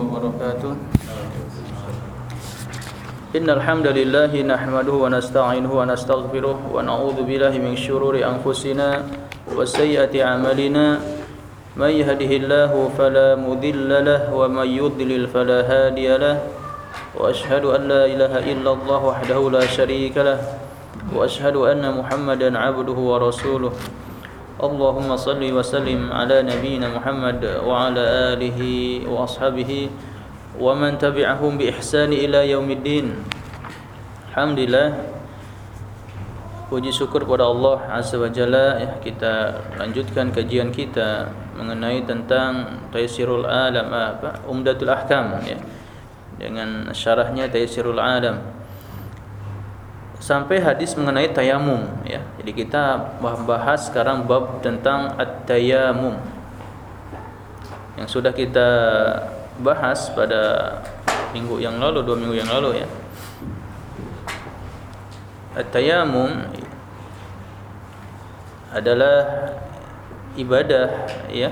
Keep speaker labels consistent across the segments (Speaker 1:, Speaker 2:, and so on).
Speaker 1: وبركاته. إن الحمد لله نحمده ونستعينه ونستغفره ونعوذ بالله من شرور أنفسنا وسيئة أعمالنا. من يهده الله فلا مضل له ومن يضلل فلا هادي له. وأشهد أن لا إله إلا الله وحده لا شريك له. وأشهد أن محمدا عبده ورسوله. اللهم صل وسلم على نبينا محمد وعلى آله وأصحابه ومن تبعهم بإحسان إلى يوم الدين الحمد لله Puji syukur kepada Allah Azza wa Jalla ya, Kita lanjutkan kajian kita Mengenai tentang Taisirul Alam apa? Umdatul Ahkam ya. Dengan syarahnya Taisirul Alam Sampai hadis mengenai tayamum ya. Jadi kita bahas sekarang bab tentang at-tayamum Yang sudah kita bahas pada minggu yang lalu, dua minggu yang lalu ya At-tayamum adalah ibadah ya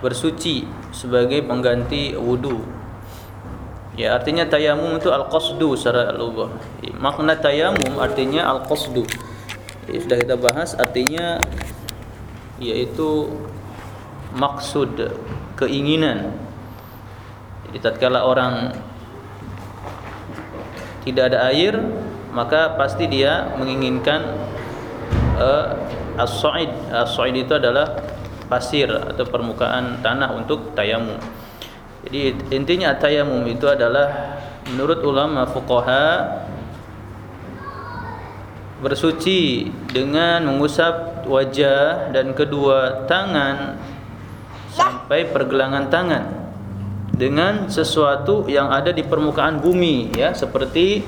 Speaker 1: bersuci sebagai pengganti wudu. Ya artinya tayamum itu al-qasdu secara lugah. Makna tayamum artinya al-qasdu. Ya, sudah kita bahas artinya yaitu maksud keinginan. Jadi tatkala orang tidak ada air maka pasti dia menginginkan uh, as-sa'id. As-sa'id itu adalah pasir atau permukaan tanah untuk tayamum. Jadi intinya tayamum itu adalah menurut ulama fuqaha bersuci dengan mengusap wajah dan kedua tangan sampai pergelangan tangan dengan sesuatu yang ada di permukaan bumi ya seperti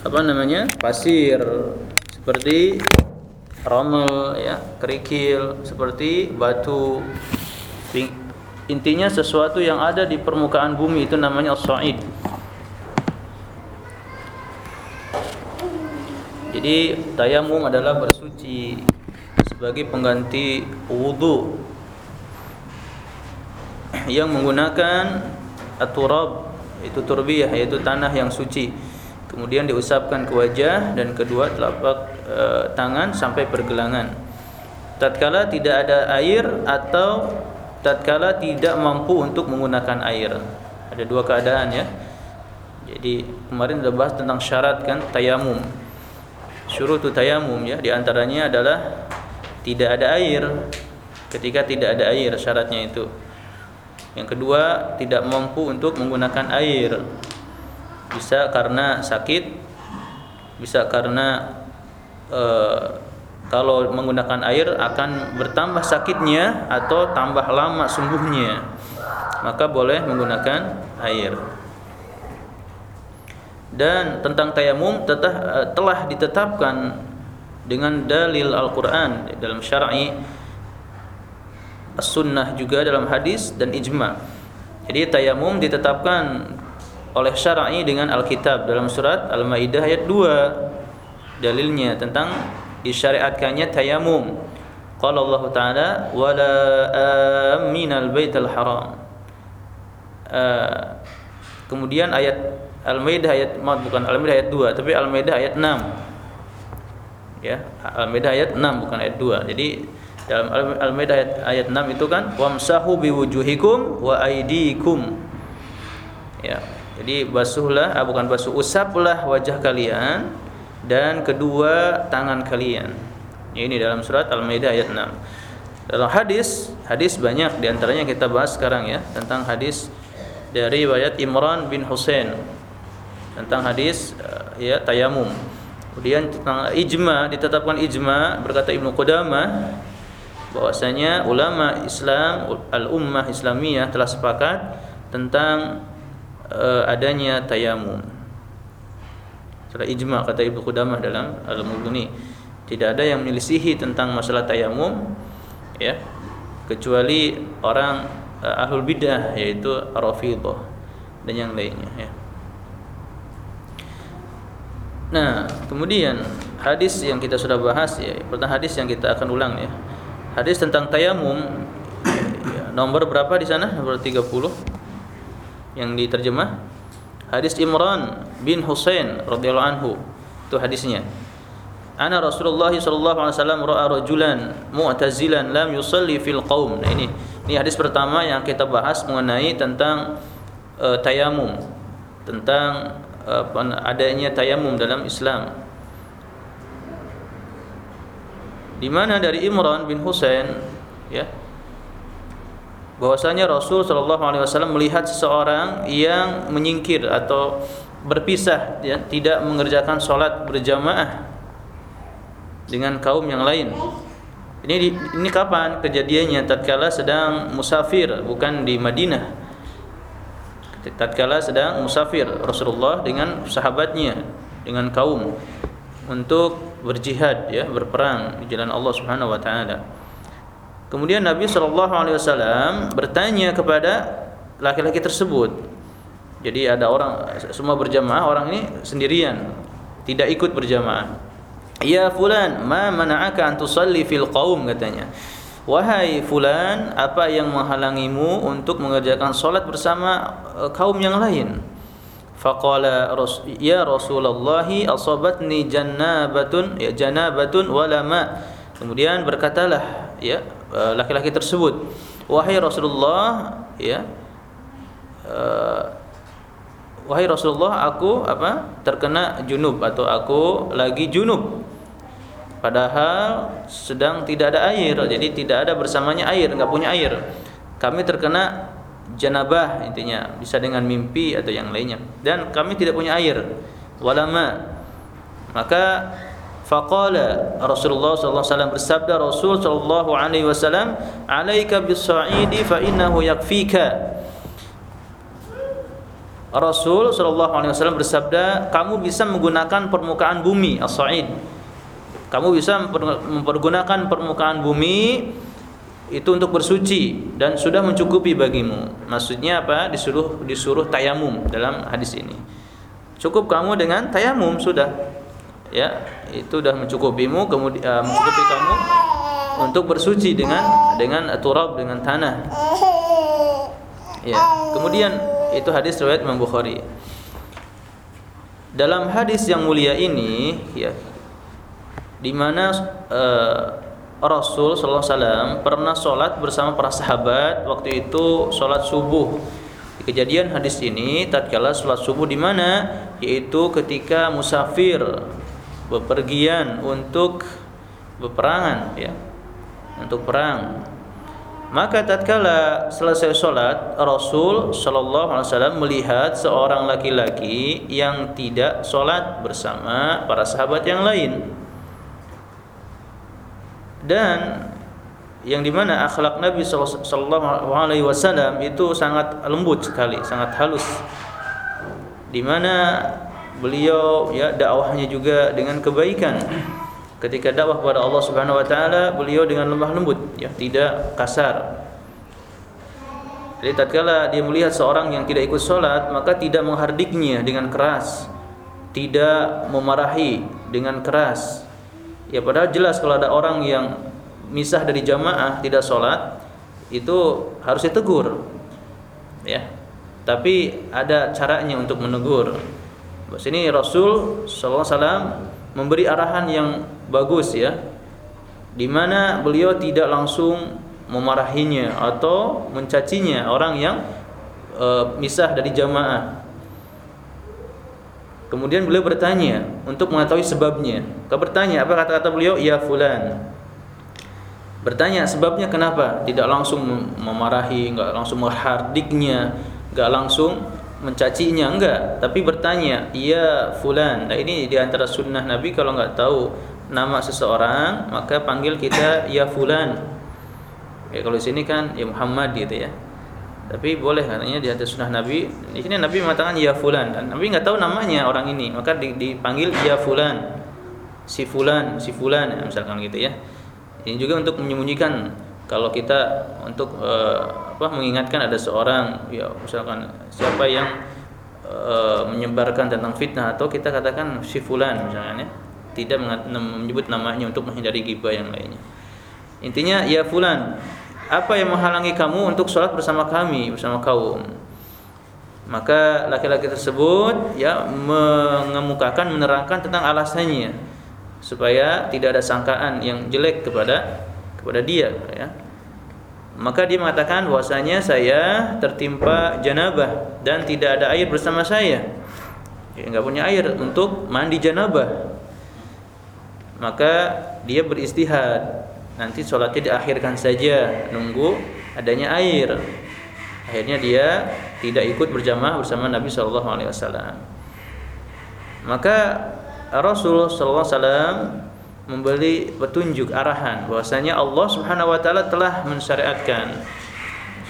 Speaker 1: apa namanya? Pasir seperti ramel ya kerikil seperti batu intinya sesuatu yang ada di permukaan bumi itu namanya as-sa'id. Jadi tayamum adalah bersuci sebagai pengganti wudu yang menggunakan aturab itu turbiyah yaitu tanah yang suci. Kemudian diusapkan ke wajah dan kedua telapak e, tangan sampai pergelangan. Tatkala tidak ada air atau tatkala tidak mampu untuk menggunakan air. Ada dua keadaan ya. Jadi kemarin sudah bahas tentang syarat kan tayamum. Syurutu tayamum ya di antaranya adalah tidak ada air. Ketika tidak ada air syaratnya itu. Yang kedua tidak mampu untuk menggunakan air. Bisa karena sakit bisa karena e, kalau menggunakan air akan bertambah sakitnya atau tambah lama sembuhnya. Maka boleh menggunakan air. Dan tentang tayamum tetah, e, telah ditetapkan dengan dalil Al-Qur'an dalam syar'i as-sunnah juga dalam hadis dan ijma. Jadi tayamum ditetapkan oleh syar'i dengan Alkitab dalam surat Al-Maidah ayat 2 dalilnya tentang disyariatkannya tayamum qala Allah taala wala aminal baital haram. Uh, kemudian ayat Al-Maidah ayat bukan Al-Maidah ayat 2 tapi Al-Maidah ayat 6 ya Al-Maidah ayat 6 bukan ayat 2 jadi dalam Al-Maidah ayat, ayat 6 itu kan wamsahu biwujuhikum wa aidikum ya jadi basuhlah, ah, bukan basuh, usaplah wajah kalian dan kedua tangan kalian. Ini dalam surat Al-Maidah ayat 6. Dalam hadis, hadis banyak di antaranya kita bahas sekarang ya tentang hadis dari riwayat Imran bin Husain tentang hadis eh, ya tayamum. Kemudian tentang ijma ditetapkan ijma berkata Ibnu Qudamah bahwasanya ulama Islam al-ummah Islamiyah telah sepakat tentang uh, adanya tayamum. Setelah ijma kata Ibnu Qudamah dalam Al-Mughni, tidak ada yang menyelisihi tentang masalah tayamum ya, kecuali orang uh, ahlul bidah yaitu Rafidhah dan yang lainnya ya. Nah, kemudian hadis yang kita sudah bahas ya, pertama hadis yang kita akan ulang ya. Hadis tentang tayamum ya, nomor berapa di sana? Nomor 30. yang diterjemah hadis Imran bin Husain radhiyallahu anhu itu hadisnya Ana Rasulullah sallallahu alaihi wasallam ra'a rajulan mu'tazilan lam yusalli fil qaum. Nah ini ini hadis pertama yang kita bahas mengenai tentang uh, tayamum, tentang uh, adanya tayamum dalam Islam. Di mana dari Imran bin Husain ya bahwasanya Rasul sallallahu alaihi wasallam melihat seseorang yang menyingkir atau berpisah ya tidak mengerjakan salat berjamaah dengan kaum yang lain. Ini ini kapan kejadiannya? Tatkala sedang musafir, bukan di Madinah. Tatkala sedang musafir Rasulullah dengan sahabatnya, dengan kaum untuk berjihad ya, berperang di jalan Allah Subhanahu wa taala. Kemudian Nabi Shallallahu alaihi wasallam bertanya kepada laki-laki tersebut. Jadi ada orang semua berjamaah, orang ini sendirian, tidak ikut berjamaah. Ya fulan, ma mana'aka an tusalli fil qaum katanya. Wahai fulan, apa yang menghalangimu untuk mengerjakan salat bersama uh, kaum yang lain? Faqala ya Rasulullah asabatni jannabatun ya janabatun wala ma. Kemudian berkatalah ya laki-laki tersebut, wahai Rasulullah ya uh, wahai Rasulullah aku apa terkena junub atau aku lagi junub. Padahal sedang tidak ada air jadi tidak ada bersamanya air nggak punya air. Kami terkena janabah intinya bisa dengan mimpi atau yang lainnya. Dan kami tidak punya air walama. Maka faqala Rasulullah sallallahu alaihi wasallam bersabda Rasul sallallahu alaihi wasallam alaika bis-sa'idi fa innahu yakfika Rasul Shallallahu Alaihi Wasallam bersabda, kamu bisa menggunakan permukaan bumi as-sa'id. Kamu bisa mempergunakan permukaan bumi itu untuk bersuci dan sudah mencukupi bagimu. Maksudnya apa? Disuruh disuruh tayamum dalam hadis ini. Cukup kamu dengan tayamum sudah. Ya, itu sudah mencukupimu kemudian uh, mencukupi kamu untuk bersuci dengan dengan turab dengan tanah. Ya. Kemudian itu hadis riwayat Imam Bukhari. Dalam hadis yang mulia ini ya di mana uh, Rasul sallallahu alaihi pernah sholat bersama para sahabat waktu itu sholat subuh. Kejadian hadis ini tatkala sholat subuh di mana yaitu ketika musafir bepergian untuk beperangan ya. Untuk perang. Maka tatkala selesai sholat Rasul Shallallahu Alaihi Wasallam melihat seorang laki-laki yang tidak sholat bersama para sahabat yang lain. Dan yang di mana akhlak Nabi Shallallahu Alaihi Wasallam itu sangat lembut sekali, sangat halus. Di mana beliau ya dakwahnya juga dengan kebaikan. Ketika dakwah kepada Allah Subhanahu wa taala beliau dengan lemah lembut ya tidak kasar. Jadi tatkala dia melihat seorang yang tidak ikut sholat maka tidak menghardiknya dengan keras tidak memarahi dengan keras. Ya padahal jelas kalau ada orang yang misah dari jamaah tidak sholat itu harus ditegur ya. Tapi ada caranya untuk menegur sini Rasul Sallallahu Alaihi Wasallam memberi arahan yang bagus ya di mana beliau tidak langsung memarahinya atau mencacinya orang yang e, misah dari jamaah. Kemudian beliau bertanya untuk mengetahui sebabnya. Kau bertanya apa kata-kata beliau? Ya fulan. Bertanya sebabnya kenapa? Tidak langsung memarahi, enggak langsung menghardiknya, enggak langsung mencacinya? Enggak, tapi bertanya, "Ya fulan." Nah, ini di antara sunnah Nabi kalau enggak tahu nama seseorang maka panggil kita ya fulan. Ya kalau di sini kan ya Muhammad gitu ya. Tapi boleh katanya di atas sunnah Nabi. Di sini Nabi mengatakan ya fulan. Dan Nabi nggak tahu namanya orang ini. Maka dipanggil ya fulan. Si fulan si fulan ya, misalkan gitu ya. Ini juga untuk menyembunyikan kalau kita untuk uh, apa mengingatkan ada seorang ya misalkan siapa yang uh, menyebarkan tentang fitnah atau kita katakan si fulan misalnya ya tidak menyebut namanya untuk menghindari ghibah yang lainnya. Intinya ya fulan, apa yang menghalangi kamu untuk sholat bersama kami bersama kaum? maka laki-laki tersebut ya mengemukakan menerangkan tentang alasannya supaya tidak ada sangkaan yang jelek kepada kepada dia ya. Maka dia mengatakan bahwasanya saya tertimpa janabah dan tidak ada air bersama saya. Ya, nggak punya air untuk mandi janabah. Maka dia beristihad. Nanti sholatnya diakhirkan saja nunggu adanya air. Akhirnya dia tidak ikut berjamaah bersama Nabi Shallallahu Alaihi Wasallam. Maka Rasul Shallallahu Alaihi Wasallam memberi petunjuk arahan. Bahwasanya Allah Subhanahu Wa Taala telah mensyariatkan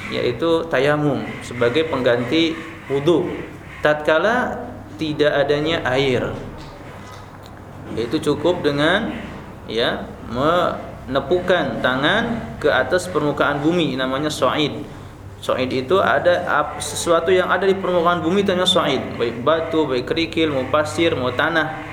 Speaker 1: yaitu tayamum sebagai pengganti wudhu tatkala tidak adanya air yaitu cukup dengan ya menepukan tangan ke atas permukaan bumi namanya so'id So'id itu ada sesuatu yang ada di permukaan bumi namanya so'id Baik batu, baik kerikil, mau pasir, mau tanah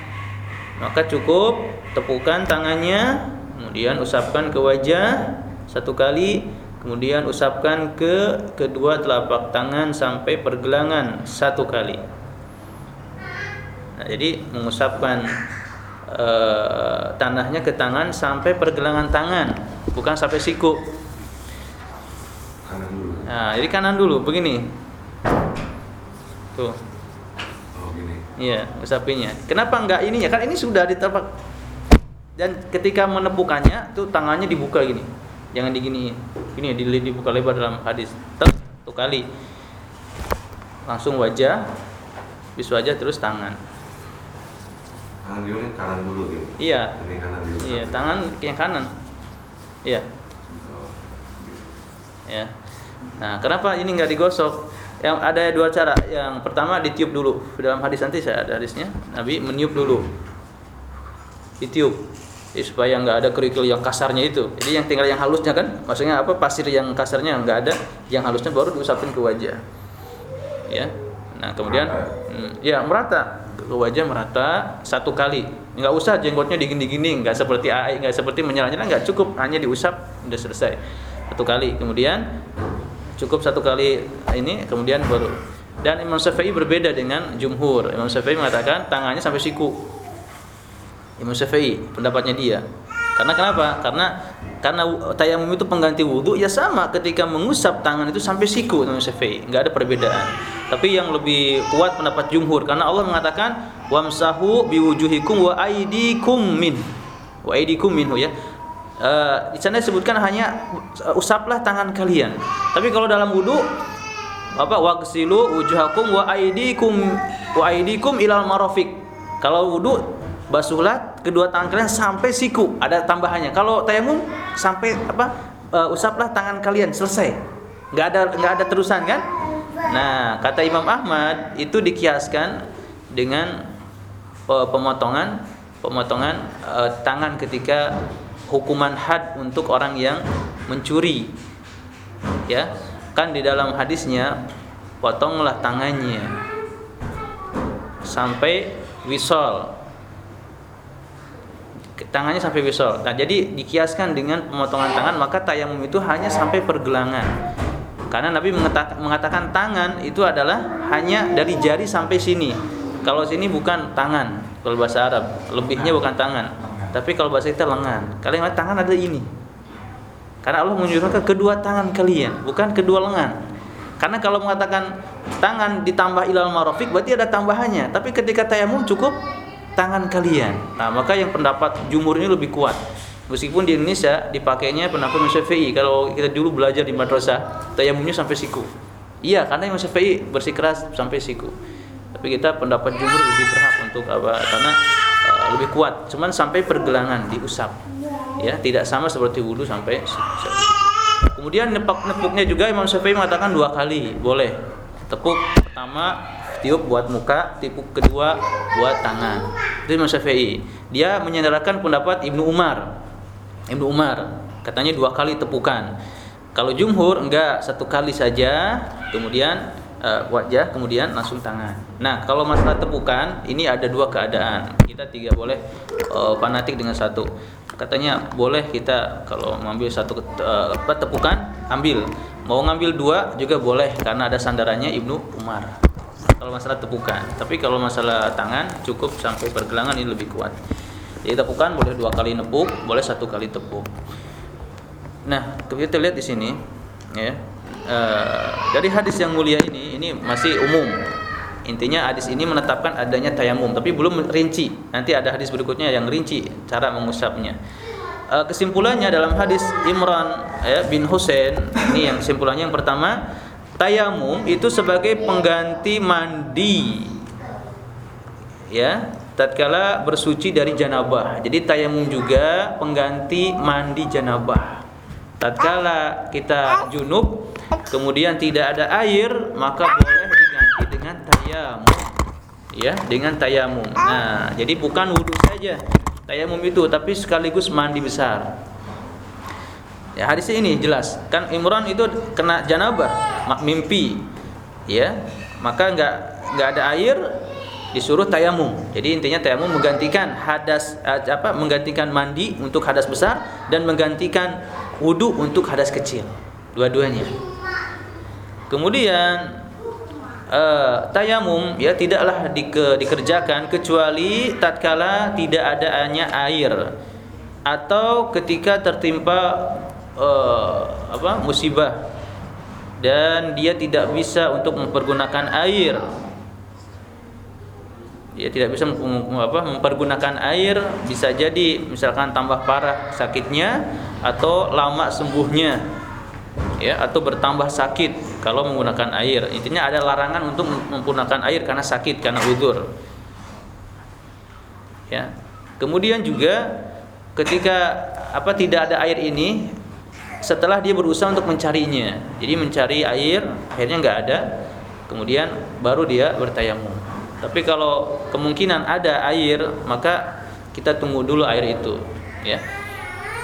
Speaker 1: Maka cukup tepukan tangannya Kemudian usapkan ke wajah satu kali Kemudian usapkan ke kedua telapak tangan sampai pergelangan satu kali nah, Jadi mengusapkan uh, tanahnya ke tangan sampai pergelangan tangan Bukan sampai siku Nah, jadi kanan dulu, begini. Tuh. Iya, usapinya. Kenapa enggak ininya? Kan ini sudah ditapak. Dan ketika menepukannya, tuh tangannya dibuka gini. Jangan diginiin. Ini dibuka lebar dalam hadis. Satu kali. Langsung wajah, bis wajah terus tangan.
Speaker 2: Tangan dulu kan kanan dulu gitu.
Speaker 1: Iya. Ini kanan dulu. Iya, tangan yang kanan. Iya. Ya. Nah, kenapa ini nggak digosok? Yang ada dua cara. Yang pertama ditiup dulu. Dalam hadis nanti saya ada hadisnya. Nabi meniup dulu. Ditiup. Jadi supaya nggak ada kerikil yang kasarnya itu. Jadi yang tinggal yang halusnya kan, maksudnya apa? Pasir yang kasarnya nggak ada, yang halusnya baru diusapin ke wajah. Ya. Nah, kemudian hmm, ya merata ke wajah merata satu kali. Nggak usah jenggotnya digini-gini, nggak seperti nggak seperti menyala-nyala, nggak cukup hanya diusap udah selesai satu kali. Kemudian cukup satu kali ini kemudian baru. Dan Imam Syafi'i berbeda dengan jumhur. Imam Syafi'i mengatakan tangannya sampai siku. Imam Syafi'i pendapatnya dia. Karena kenapa? Karena karena tayamum itu pengganti wudhu ya sama ketika mengusap tangan itu sampai siku Imam Syafi'i. Nggak ada perbedaan. Tapi yang lebih kuat pendapat jumhur karena Allah mengatakan wamsahu biwujuhikum wa aidikum min. Wa aidikum minhu ya Uh, di sana disebutkan hanya uh, usaplah tangan kalian. Tapi kalau dalam wudu apa wagsilu wujuhakum wa aidikum wa aidikum ilal marafiq. Kalau wudu basuhlah kedua tangan kalian sampai siku. Ada tambahannya. Kalau tayamum sampai apa uh, usaplah tangan kalian selesai. Enggak ada enggak ada terusan kan? Nah, kata Imam Ahmad itu dikiaskan dengan uh, pemotongan pemotongan uh, tangan ketika hukuman had untuk orang yang mencuri. Ya, kan di dalam hadisnya potonglah tangannya sampai wisol. Tangannya sampai wisol. Nah, jadi dikiaskan dengan pemotongan tangan maka tayamum itu hanya sampai pergelangan. Karena Nabi mengatakan, mengatakan tangan itu adalah hanya dari jari sampai sini. Kalau sini bukan tangan, kalau bahasa Arab, lebihnya bukan tangan tapi kalau bahasa kita lengan. Kalian tangan ada ini. Karena Allah menyuruhkan kedua tangan kalian, bukan kedua lengan. Karena kalau mengatakan tangan ditambah ilal marofik berarti ada tambahannya. Tapi ketika tayamum cukup tangan kalian. Nah, maka yang pendapat jumhur ini lebih kuat. Meskipun di Indonesia dipakainya pendapat Imam. Kalau kita dulu belajar di madrasah, tayamumnya sampai siku. Iya, karena Imam Syafi'i bersikeras sampai siku. Tapi kita pendapat jumhur lebih berhak untuk apa? Karena lebih kuat. Cuman sampai pergelangan diusap. Ya tidak sama seperti wudhu sampai kemudian nepuk nepuknya juga Imam Syafi'i mengatakan dua kali boleh. Tepuk pertama tiup buat muka tepuk kedua buat tangan. Itu Imam Syafi'i. Dia menyandarkan pendapat Ibnu Umar. Ibnu Umar katanya dua kali tepukan. Kalau jumhur enggak. Satu kali saja. Kemudian uh, wajah kemudian langsung tangan. Nah, kalau masalah tepukan ini ada dua keadaan. Kita tiga boleh uh, fanatik dengan satu. Katanya boleh kita kalau mengambil satu uh, tepukan ambil. Mau ngambil dua juga boleh karena ada sandarannya Ibnu Umar. kalau masalah tepukan. Tapi kalau masalah tangan cukup sampai pergelangan ini lebih kuat. Jadi tepukan boleh dua kali nepuk, boleh satu kali tepuk. Nah, kita lihat di sini, ya. Uh, dari hadis yang mulia ini, ini masih umum. Intinya hadis ini menetapkan adanya tayamum, tapi belum rinci. Nanti ada hadis berikutnya yang rinci cara mengusapnya. Uh, kesimpulannya dalam hadis Imran ya, bin Husain ini yang kesimpulannya yang pertama tayamum itu sebagai pengganti mandi ya tatkala bersuci dari janabah jadi tayamum juga pengganti mandi janabah tatkala kita junub kemudian tidak ada air maka boleh diganti dengan tayamum. Ya dengan tayamum. Nah jadi bukan wudhu saja. Tayamum itu tapi sekaligus mandi besar. Ya hadis ini jelas. Kan Imran itu kena janabah mimpi. Ya maka nggak nggak ada air disuruh tayamum. Jadi intinya tayamum menggantikan hadas eh, apa menggantikan mandi untuk hadas besar dan menggantikan wudhu untuk hadas kecil. Dua-duanya kemudian uh, tayamum ya tidaklah dike, dikerjakan kecuali tatkala tidak ada hanya air. Atau ketika tertimpa uh, apa musibah. Dan dia tidak bisa untuk mempergunakan air. Dia tidak bisa apa, mempergunakan air. Bisa jadi misalkan tambah parah sakitnya atau lama sembuhnya. Ya atau bertambah sakit kalau menggunakan air. Intinya ada larangan untuk menggunakan air karena sakit karena udur. Ya. Kemudian juga ketika apa tidak ada air ini setelah dia berusaha untuk mencarinya. Jadi mencari air akhirnya nggak ada. Kemudian baru dia bertayamum. Tapi kalau kemungkinan ada air, maka kita tunggu dulu air itu, ya.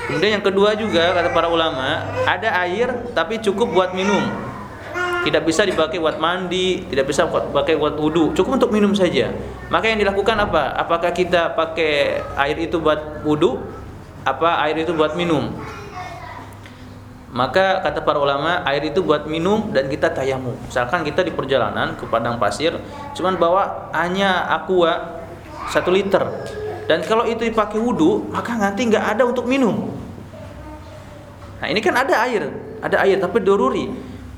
Speaker 1: Kemudian yang kedua juga kata para ulama, ada air tapi cukup buat minum. Tidak bisa dipakai buat mandi, tidak bisa dipakai buat wudhu, cukup untuk minum saja. Maka yang dilakukan apa? Apakah kita pakai air itu buat wudhu? Apa air itu buat minum? Maka kata para ulama, air itu buat minum dan kita tayamum. Misalkan kita di perjalanan ke padang pasir, cuman bawa hanya aqua satu liter dan kalau itu dipakai wudhu maka nanti nggak ada untuk minum nah ini kan ada air ada air tapi doruri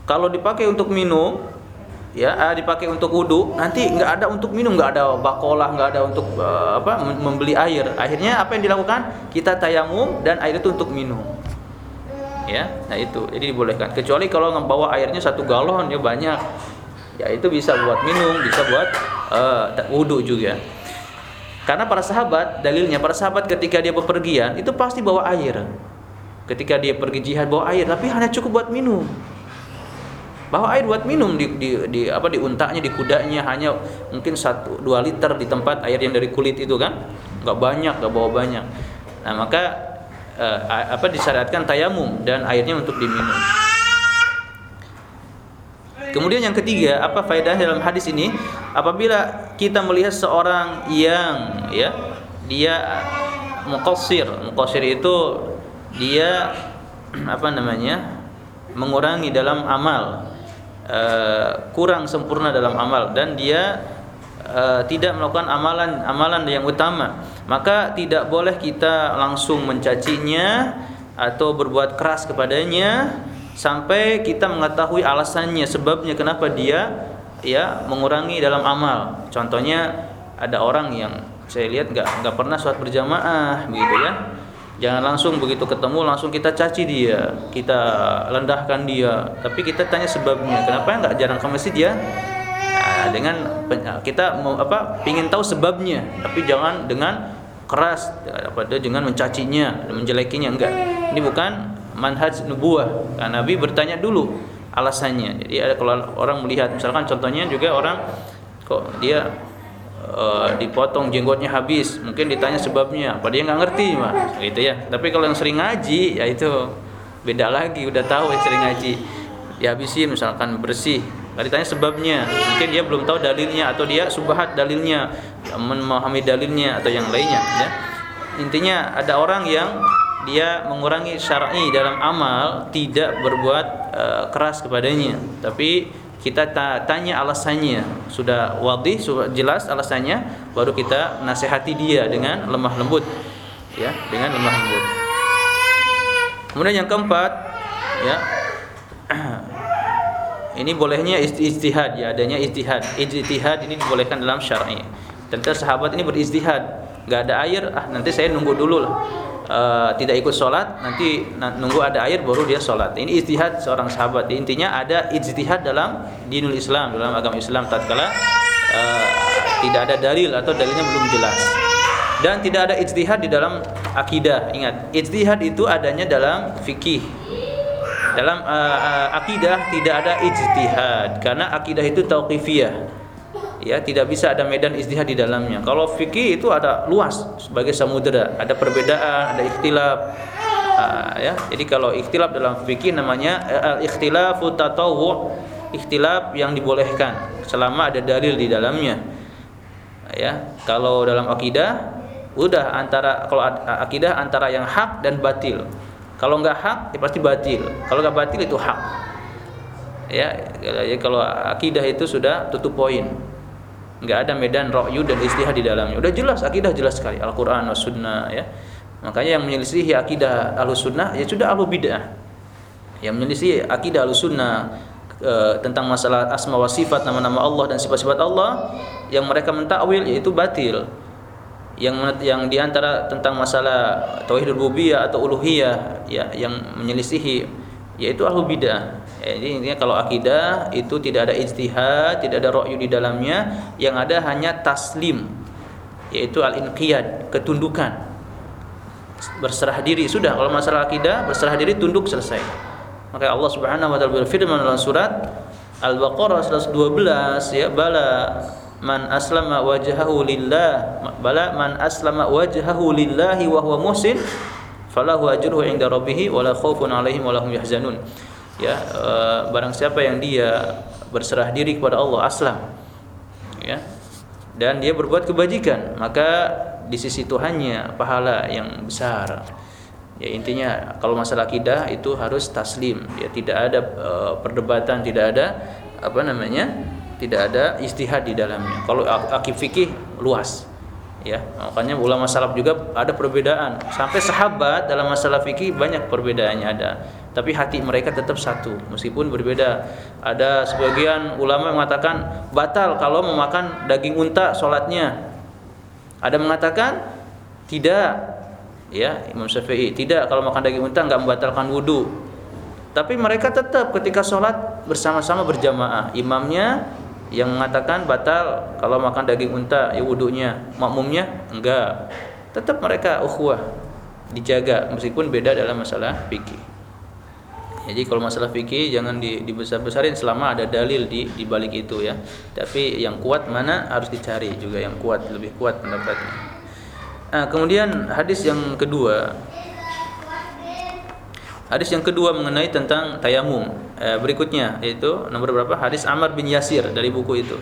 Speaker 1: kalau dipakai untuk minum ya ah, dipakai untuk wudhu nanti nggak ada untuk minum nggak ada bakolah nggak ada untuk uh, apa membeli air. Akhirnya apa yang dilakukan? Kita tayamum dan air itu untuk minum. Ya nah itu. Jadi dibolehkan. Kecuali kalau membawa airnya satu galon ya banyak. Ya itu bisa buat minum bisa buat uh, wudhu juga. Karena para sahabat, dalilnya para sahabat ketika dia bepergian itu pasti bawa air. Ketika dia pergi jihad bawa air, tapi hanya cukup buat minum. Bawa air buat minum di, di, di apa di untanya, di kudanya hanya mungkin satu dua liter di tempat air yang dari kulit itu kan, nggak banyak, nggak bawa banyak. Nah maka eh, apa disyariatkan tayamum dan airnya untuk diminum. Kemudian yang ketiga, apa faedah dalam hadis ini? Apabila kita melihat seorang yang ya dia muqassir, muqassir itu dia apa namanya? mengurangi dalam amal, uh, kurang sempurna dalam amal dan dia uh, tidak melakukan amalan amalan yang utama, maka tidak boleh kita langsung mencacinya atau berbuat keras kepadanya sampai kita mengetahui alasannya sebabnya kenapa dia ya mengurangi dalam amal. Contohnya ada orang yang saya lihat nggak nggak pernah sholat berjamaah begitu ya jangan langsung begitu ketemu langsung kita caci dia kita rendahkan dia tapi kita tanya sebabnya kenapa nggak jarang ke masjid ya nah, dengan kita mau apa pingin tahu sebabnya tapi jangan dengan keras apa dengan mencacinya menjelekinya enggak ini bukan manhaj nubuah. Nah, Nabi bertanya dulu alasannya. Jadi ada kalau orang melihat misalkan contohnya juga orang kok dia uh, dipotong jenggotnya habis, mungkin ditanya sebabnya, apa dia nggak ngerti mah, gitu ya. Tapi kalau yang sering ngaji, ya itu beda lagi, udah tahu yang sering ngaji, dihabisin misalkan bersih, Lalu ditanya sebabnya, mungkin dia belum tahu dalilnya atau dia subhat dalilnya, memahami dalilnya atau yang lainnya. Ya. Intinya ada orang yang dia mengurangi syar'i dalam amal tidak berbuat uh, keras kepadanya tapi kita ta tanya alasannya. Sudah wadih sudah jelas alasannya baru kita nasihati dia dengan lemah lembut. Ya dengan lemah lembut. Kemudian yang keempat ya ini bolehnya ijtihad ya adanya ijtihad. Ijtihad ini dibolehkan dalam syar'i. Tentu sahabat ini berijtihad nggak ada air ah nanti saya nunggu dulu lah. Uh, tidak ikut sholat nanti nunggu ada air baru dia sholat. Ini ijtihad seorang sahabat. Intinya ada ijtihad dalam dinul Islam dalam agama Islam tatkala uh, tidak ada dalil atau dalilnya belum jelas. Dan tidak ada ijtihad di dalam akidah. Ingat ijtihad itu adanya dalam fikih. Dalam uh, uh, akidah tidak ada ijtihad. Karena akidah itu tauqifiyah ya tidak bisa ada medan istihad di dalamnya. Kalau fikih itu ada luas sebagai samudera, ada perbedaan, ada ikhtilaf. Uh, ya. Jadi kalau ikhtilaf dalam fikih namanya uh, ikhtilafu tatawwu, ikhtilaf yang dibolehkan selama ada dalil di dalamnya. Ya, kalau dalam akidah udah antara kalau akidah antara yang hak dan batil. Kalau nggak hak, ya pasti batil. Kalau nggak batil itu hak. Ya, jadi kalau akidah itu sudah tutup poin nggak ada medan ra'yu dan istihad di dalamnya. Udah jelas akidah jelas sekali Al-Qur'an was sunnah ya. Makanya yang menyelisihi akidah Ahlus Sunnah ya sudah Ahlu Bid'ah. Yang menyelisihi akidah Ahlus Sunnah e, tentang masalah asma wa sifat nama-nama Allah dan sifat-sifat Allah yang mereka mentakwil yaitu batil. Yang yang di antara tentang masalah tauhid rububiyah atau uluhiyah ya yang menyelisihi yaitu ahlu bidah. Jadi intinya kalau akidah itu tidak ada ijtihad, tidak ada ra'yu di dalamnya, yang ada hanya taslim yaitu al-inqiyad, ketundukan. Berserah diri sudah kalau masalah akidah berserah diri tunduk selesai. Maka Allah Subhanahu wa taala berfirman dalam surat Al-Baqarah 112 ya bala man aslama wajhahu lillah bala man aslama wajhahu lillahi wa huwa muhsin falahu ajruhu inda rabbih wala khaufun alaihim wala hum yahzanun ya e, barang siapa yang dia berserah diri kepada Allah aslam. Ya. Dan dia berbuat kebajikan maka di sisi Tuhannya pahala yang besar. Ya intinya kalau masalah akidah itu harus taslim. Ya tidak ada e, perdebatan tidak ada apa namanya tidak ada istihad di dalamnya. Kalau akib fikih luas. Ya makanya ulama salaf juga ada perbedaan. Sampai sahabat dalam masalah fikih banyak perbedaannya ada tapi hati mereka tetap satu meskipun berbeda. Ada sebagian ulama mengatakan batal kalau memakan daging unta sholatnya. Ada mengatakan tidak. Ya Imam Syafi'i tidak kalau makan daging unta nggak membatalkan wudhu tapi mereka tetap ketika sholat bersama-sama berjamaah. Imamnya yang mengatakan batal kalau makan daging unta ya wudhunya makmumnya enggak. Tetap mereka ukhuwah dijaga meskipun beda dalam masalah fikih jadi kalau masalah fikih jangan di, dibesar-besarin selama ada dalil di di balik itu ya tapi yang kuat mana harus dicari juga yang kuat lebih kuat pendapatnya nah, kemudian hadis yang kedua Hadis yang kedua mengenai tentang tayamum. Eh, berikutnya yaitu nomor berapa? Hadis Amr bin Yasir dari buku itu.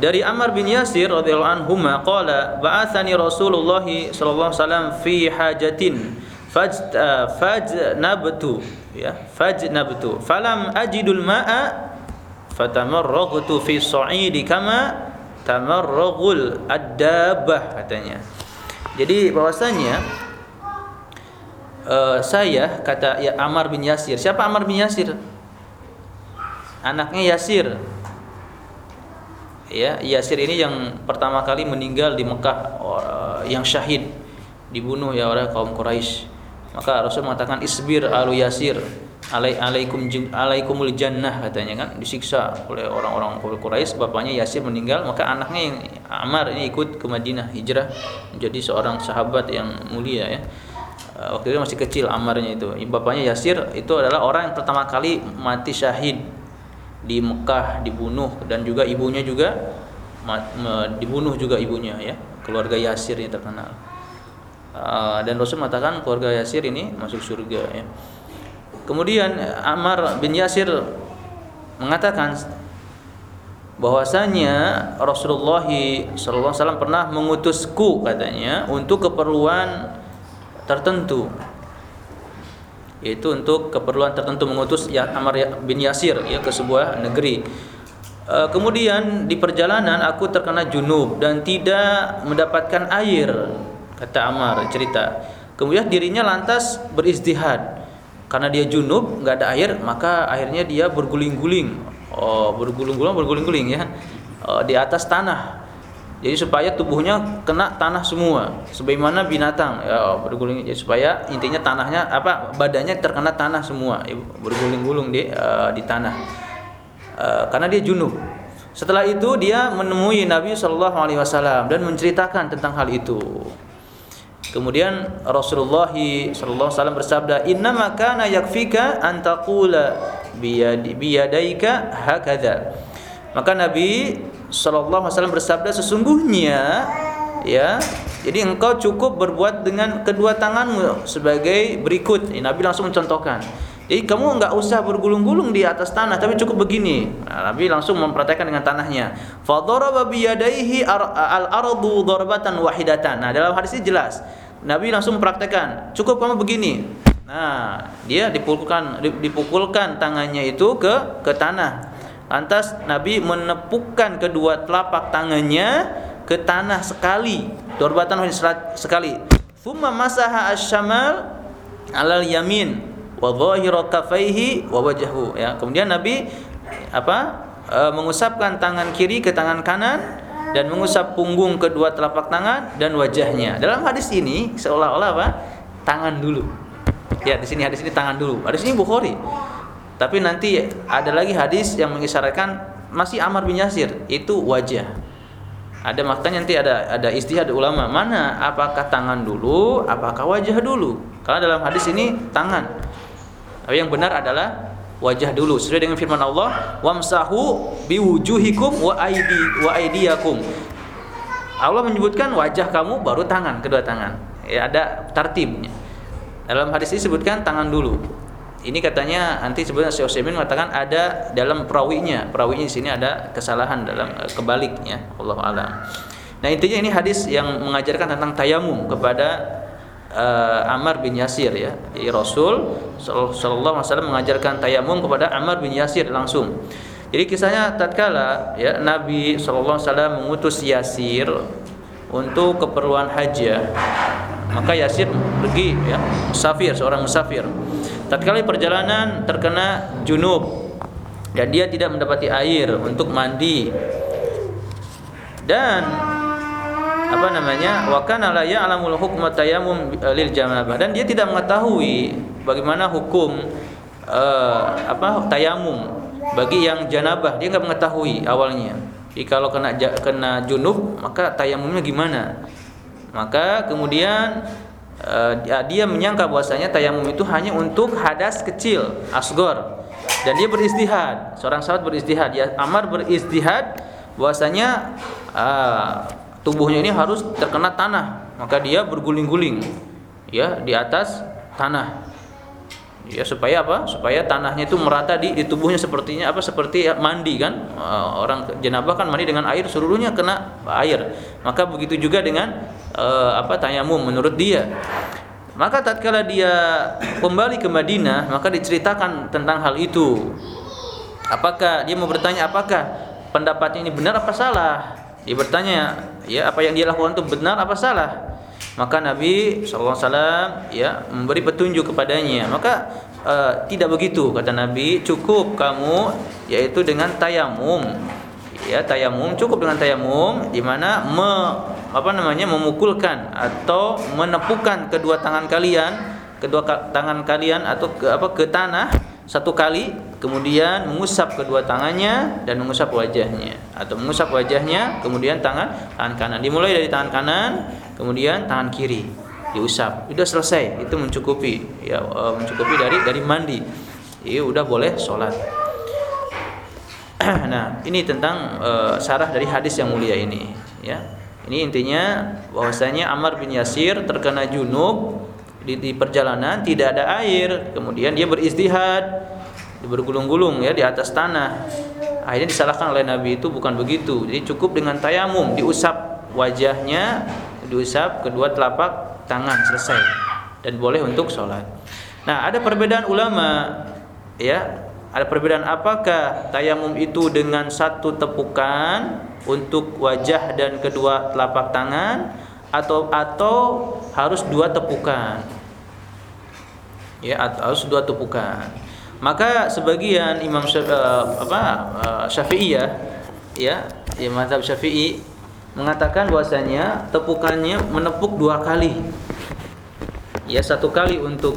Speaker 1: Dari Amr bin Yasir radhiyallahu anhu qala ba'athani Rasulullah sallallahu alaihi wasallam fi hajatin faj uh, fajnabtu ya fajnabtu falam ajidul ma'a fatamarraghtu fi sa'idi kama tamarraghul ad-dabbah katanya. Jadi bahwasanya uh, saya kata ya Amar bin Yasir. Siapa Amar bin Yasir? Anaknya Yasir. Ya, Yasir ini yang pertama kali meninggal di Mekah uh, yang syahid dibunuh ya oleh kaum Quraisy. Maka Rasul mengatakan isbir alu Yasir alai alaikum alaikumul jannah katanya kan disiksa oleh orang-orang Quraisy bapaknya Yasir meninggal maka anaknya yang Amar ini ikut ke Madinah hijrah menjadi seorang sahabat yang mulia ya. Eh, waktu itu masih kecil Amarnya itu. Bapaknya Yasir itu adalah orang yang pertama kali mati syahid di Mekah dibunuh dan juga ibunya juga dibunuh juga ibunya ya. Keluarga Yasir yang terkenal dan Rasul mengatakan keluarga Yasir ini masuk surga ya. Kemudian Amar bin Yasir mengatakan bahwasanya Rasulullah SAW pernah mengutusku katanya untuk keperluan tertentu. Yaitu untuk keperluan tertentu mengutus ya ya- bin Yasir ya ke sebuah negeri. E, kemudian di perjalanan aku terkena junub dan tidak mendapatkan air kata Amar cerita. Kemudian dirinya lantas beristihad karena dia junub nggak ada air maka akhirnya dia berguling-guling. Oh berguling-guling berguling-guling ya. Oh, di atas tanah. Jadi supaya tubuhnya kena tanah semua. Sebagaimana binatang. Ya berguling. Jadi supaya intinya tanahnya apa badannya terkena tanah semua. Ya, berguling-guling di uh, di tanah. Uh, karena dia junub. Setelah itu dia menemui Nabi Shallallahu Alaihi Wasallam dan menceritakan tentang hal itu Kemudian Rasulullah sallallahu alaihi wasallam bersabda, "Inna kana yakfika an taqula biyadi biyadaika hakadha." Maka Nabi sallallahu alaihi wasallam bersabda sesungguhnya ya, jadi engkau cukup berbuat dengan kedua tanganmu sebagai berikut. Nabi langsung mencontohkan. Jadi kamu enggak usah bergulung-gulung di atas tanah, tapi cukup begini. Nah, Nabi langsung mempraktekkan dengan tanahnya. Fadaraba biyadaihi al-ardu darbatan wahidatan. Nah, dalam hadis ini jelas. Nabi langsung mempraktekkan. Cukup kamu begini. Nah, dia dipukulkan dipukulkan tangannya itu ke ke tanah. Lantas Nabi menepukkan kedua telapak tangannya ke tanah sekali. Darbatan sekali. Thumma masaha asy-syamal alal yamin wa dhahira kafaihi wa ya. Kemudian Nabi apa? E, mengusapkan tangan kiri ke tangan kanan dan mengusap punggung kedua telapak tangan dan wajahnya. Dalam hadis ini seolah-olah apa? Tangan dulu. Ya, di sini hadis ini tangan dulu. Hadis ini Bukhari. Tapi nanti ada lagi hadis yang mengisyaratkan masih Amr bin Yasir itu wajah. Ada makanya nanti ada ada istihad ulama mana apakah tangan dulu, apakah wajah dulu? Karena dalam hadis ini tangan. Tapi yang benar adalah wajah dulu sesuai dengan firman Allah, "Wamsahu biwujuhikum wa aidi wa aidiyakum." Allah menyebutkan wajah kamu baru tangan, kedua tangan. Ya ada tertibnya. Dalam hadis ini sebutkan tangan dulu. Ini katanya nanti sebenarnya Syekh Utsaimin mengatakan ada dalam perawinya. Perawinya di sini ada kesalahan dalam uh, kebaliknya. Allah alam. Nah, intinya ini hadis yang mengajarkan tentang tayamum kepada uh, Ammar bin Yasir ya. Jadi Rasul sallallahu alaihi wasallam mengajarkan tayamum kepada Ammar bin Yasir langsung. Jadi kisahnya tatkala ya Nabi sallallahu alaihi wasallam mengutus Yasir untuk keperluan haji. Maka Yasir pergi ya, musafir, seorang musafir. Tatkala perjalanan terkena junub dan dia tidak mendapati air untuk mandi dan apa namanya wa kana la ya'lamul hukma tayammum lil janabah dan dia tidak mengetahui bagaimana hukum uh, apa tayamum bagi yang janabah. Dia nggak mengetahui awalnya. Jadi kalau kena kena junub maka tayamumnya gimana? Maka kemudian uh, dia menyangka bahwasanya tayamum itu hanya untuk hadas kecil asgor dan dia beristihad. Seorang sahabat beristihad. Ya Amar beristihad bahwasanya uh, tubuhnya ini harus terkena tanah maka dia berguling-guling ya di atas tanah. Ya supaya apa? Supaya tanahnya itu merata di, di tubuhnya sepertinya apa? Seperti mandi kan? Uh, orang jenabah kan mandi dengan air seluruhnya kena air. Maka begitu juga dengan uh, apa? Tayamum menurut dia. Maka tatkala dia kembali ke Madinah maka diceritakan tentang hal itu. Apakah dia mau bertanya apakah pendapatnya ini benar apa salah dia bertanya, ya apa yang dia lakukan itu benar apa salah? Maka Nabi SAW ya memberi petunjuk kepadanya. Maka uh, tidak begitu kata Nabi, cukup kamu yaitu dengan tayamum. Ya, tayamum cukup dengan tayamum di mana me, apa namanya memukulkan atau menepukan kedua tangan kalian, kedua tangan kalian atau ke apa ke tanah satu kali kemudian mengusap kedua tangannya dan mengusap wajahnya. Atau mengusap wajahnya kemudian tangan tangan kanan. Dimulai dari tangan kanan kemudian tangan kiri. Diusap. Sudah selesai. Itu mencukupi. Ya e, mencukupi dari dari mandi. Ya udah boleh sholat. Nah ini tentang uh, sarah dari hadis yang mulia ini. Ya. Ini intinya bahwasanya Ammar bin Yasir terkena junub di, di perjalanan tidak ada air. Kemudian dia beristihad bergulung-gulung ya di atas tanah akhirnya disalahkan oleh Nabi itu bukan begitu jadi cukup dengan tayamum diusap wajahnya diusap kedua telapak tangan selesai dan boleh untuk sholat Nah, ada perbedaan ulama ya. Ada perbedaan apakah tayamum itu dengan satu tepukan untuk wajah dan kedua telapak tangan atau atau harus dua tepukan. Ya, atau harus dua tepukan. Maka sebagian Imam apa uh, Syafi'iyah ya, ya mazhab Syafi'i mengatakan bahwasanya tepukannya menepuk dua kali. Ya, satu kali untuk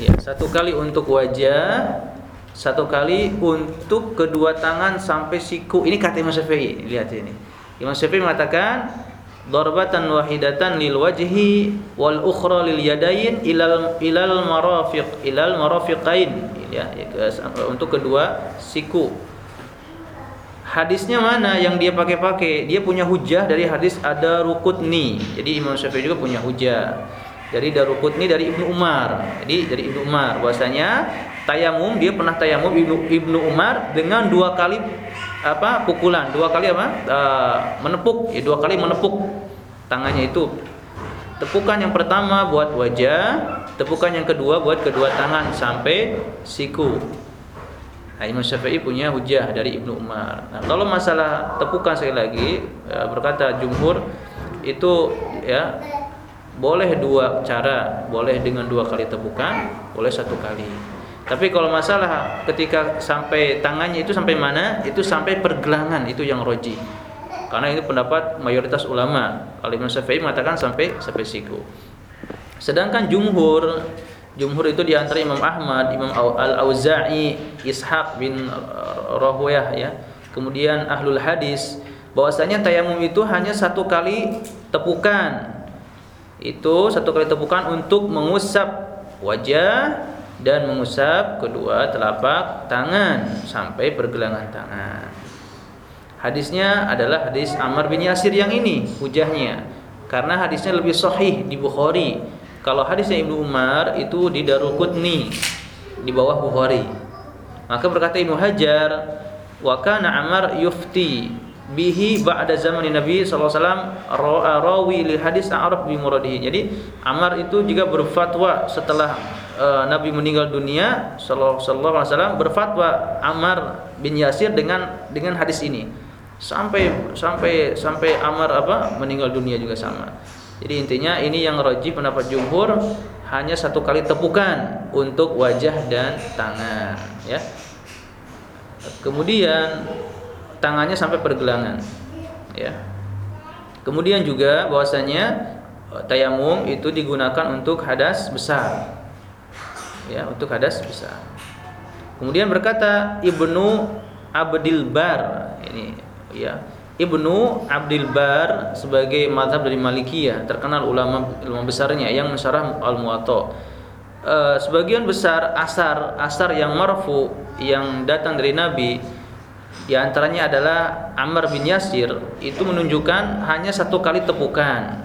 Speaker 1: ya, satu kali untuk wajah, satu kali untuk kedua tangan sampai siku. Ini kata Imam Syafi'i. Lihat ini. Imam Syafi'i mengatakan darbatan wahidatan lil wajhi wal ukhra lil yadayn ilal ilal marafiq ilal marafiqain ya, untuk kedua siku hadisnya mana yang dia pakai-pakai? Dia punya hujah dari hadis ada rukutni. Jadi Imam Syafi'i juga punya hujah. Dari Darukutni dari Ibnu Umar. Jadi dari Ibnu Umar bahwasanya tayamum dia pernah tayamum Ibnu, Ibnu Umar dengan dua kali apa pukulan, dua kali apa? Uh, menepuk, ya, dua kali menepuk tangannya itu. Tepukan yang pertama buat wajah, tepukan yang kedua buat kedua tangan sampai siku. Nah, Imam Syafi'i punya hujah dari Ibnu Umar. Nah, kalau masalah tepukan sekali lagi ya, berkata jumhur itu ya boleh dua cara, boleh dengan dua kali tepukan, boleh satu kali. Tapi kalau masalah ketika sampai tangannya itu sampai mana? Itu sampai pergelangan itu yang roji. Karena ini pendapat mayoritas ulama. Kalau Imam Syafi'i mengatakan sampai sampai siku. Sedangkan jumhur Jumhur itu di antara Imam Ahmad, Imam Al-Auza'i, Ishaq bin Rahwayah ya. Kemudian Ahlul Hadis bahwasanya tayamum itu hanya satu kali tepukan. Itu satu kali tepukan untuk mengusap wajah dan mengusap kedua telapak tangan sampai pergelangan tangan. Hadisnya adalah hadis Amr bin Yasir yang ini hujahnya. Karena hadisnya lebih sahih di Bukhari kalau hadisnya Ibnu Umar itu di Darul Qutni di bawah Bukhari. Maka berkata Ibnu Hajar, wa kana Amar yufti bihi ba'da zaman Nabi sallallahu alaihi wasallam rawi li hadis a'raf bi muradihi. Jadi Amar itu juga berfatwa setelah uh, Nabi meninggal dunia sallallahu alaihi wasallam berfatwa Amar bin Yasir dengan dengan hadis ini. Sampai sampai sampai Amar apa meninggal dunia juga sama. Jadi intinya ini yang roji pendapat jumhur hanya satu kali tepukan untuk wajah dan tangan, ya. Kemudian tangannya sampai pergelangan, ya. Kemudian juga bahwasanya eh, tayamum itu digunakan untuk hadas besar, ya, untuk hadas besar. Kemudian berkata Ibnu Abdil Bar ini, ya Ibnu Abdul Bar sebagai madhab dari Malikiyah terkenal ulama ulama besarnya yang mensyarah Al Muwatta. Uh, sebagian besar asar asar yang marfu yang datang dari Nabi di antaranya adalah Amr bin Yasir itu menunjukkan hanya satu kali tepukan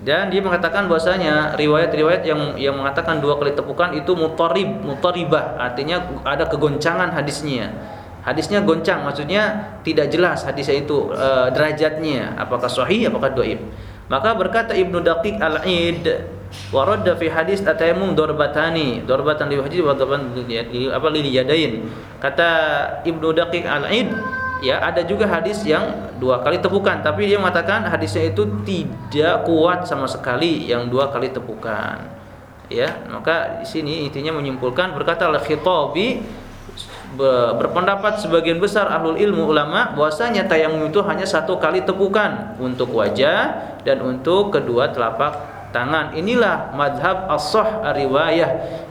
Speaker 1: dan dia mengatakan bahwasanya riwayat-riwayat yang yang mengatakan dua kali tepukan itu mutarib mutaribah artinya ada kegoncangan hadisnya Hadisnya goncang, maksudnya tidak jelas hadisnya itu e, derajatnya apakah sahih apakah dhaif. Maka berkata Ibnu Daqiq Al-Id wa fi hadis atayammum darbatani, darbatan li wajhi wa apa li yadain. Kata Ibnu Daqiq Al-Id ya ada juga hadis yang dua kali tepukan tapi dia mengatakan hadisnya itu tidak kuat sama sekali yang dua kali tepukan ya maka di sini intinya menyimpulkan berkata al-khitabi berpendapat sebagian besar ahlul ilmu ulama bahwasanya tayamum itu hanya satu kali tepukan untuk wajah dan untuk kedua telapak tangan. Inilah madhab as-sah riwayah.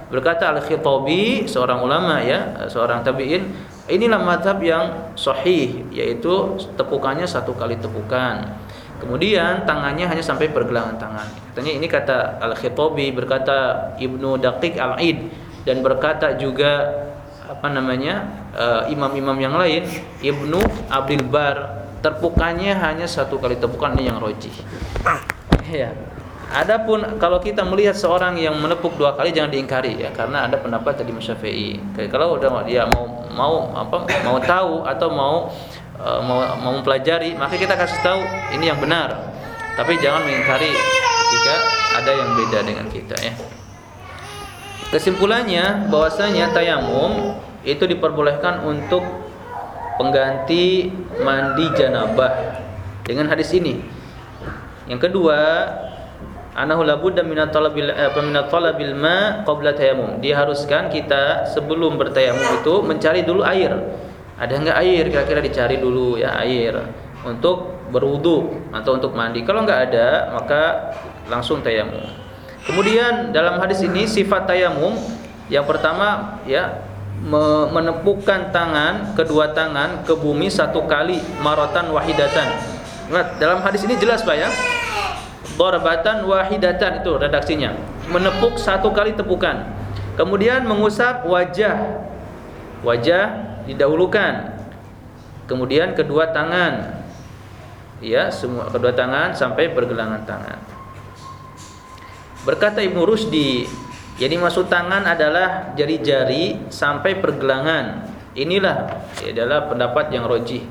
Speaker 1: Berkata Al-Khitabi seorang ulama ya, seorang tabi'in, inilah madhab yang sahih yaitu tepukannya satu kali tepukan. Kemudian tangannya hanya sampai pergelangan tangan. Katanya ini kata Al-Khitabi berkata Ibnu Daqiq Al-Id dan berkata juga apa namanya eh, imam-imam uh, yang lain Ibnu Abdul Bar terpukanya hanya satu kali tepukan ini yang roji ya Adapun kalau kita melihat seorang yang menepuk dua kali jangan diingkari ya karena ada pendapat tadi Syafi'i. Kalau udah dia mau mau apa mau tahu atau mau uh, mau mau mempelajari maka kita kasih tahu ini yang benar. Tapi jangan mengingkari jika ada yang beda dengan kita ya. Kesimpulannya bahwasanya tayamum itu diperbolehkan untuk pengganti mandi janabah dengan hadis ini. Yang kedua, anahu labudda minat talabil eh, minat talabil ma qabla tayamum. Diharuskan kita sebelum bertayamum itu mencari dulu air. Ada enggak air? Kira-kira dicari dulu ya air untuk berwudu atau untuk mandi. Kalau enggak ada, maka langsung tayamum. Kemudian dalam hadis ini sifat tayamum yang pertama ya menepukkan tangan kedua tangan ke bumi satu kali maratan wahidatan. Nah, dalam hadis ini jelas Pak ya. Darbatan wahidatan itu redaksinya. Menepuk satu kali tepukan. Kemudian mengusap wajah. Wajah didahulukan. Kemudian kedua tangan. Ya, semua kedua tangan sampai pergelangan tangan. Berkata Ibnu Rusdi, jadi maksud tangan adalah jari-jari sampai pergelangan. Inilah adalah pendapat yang rojih.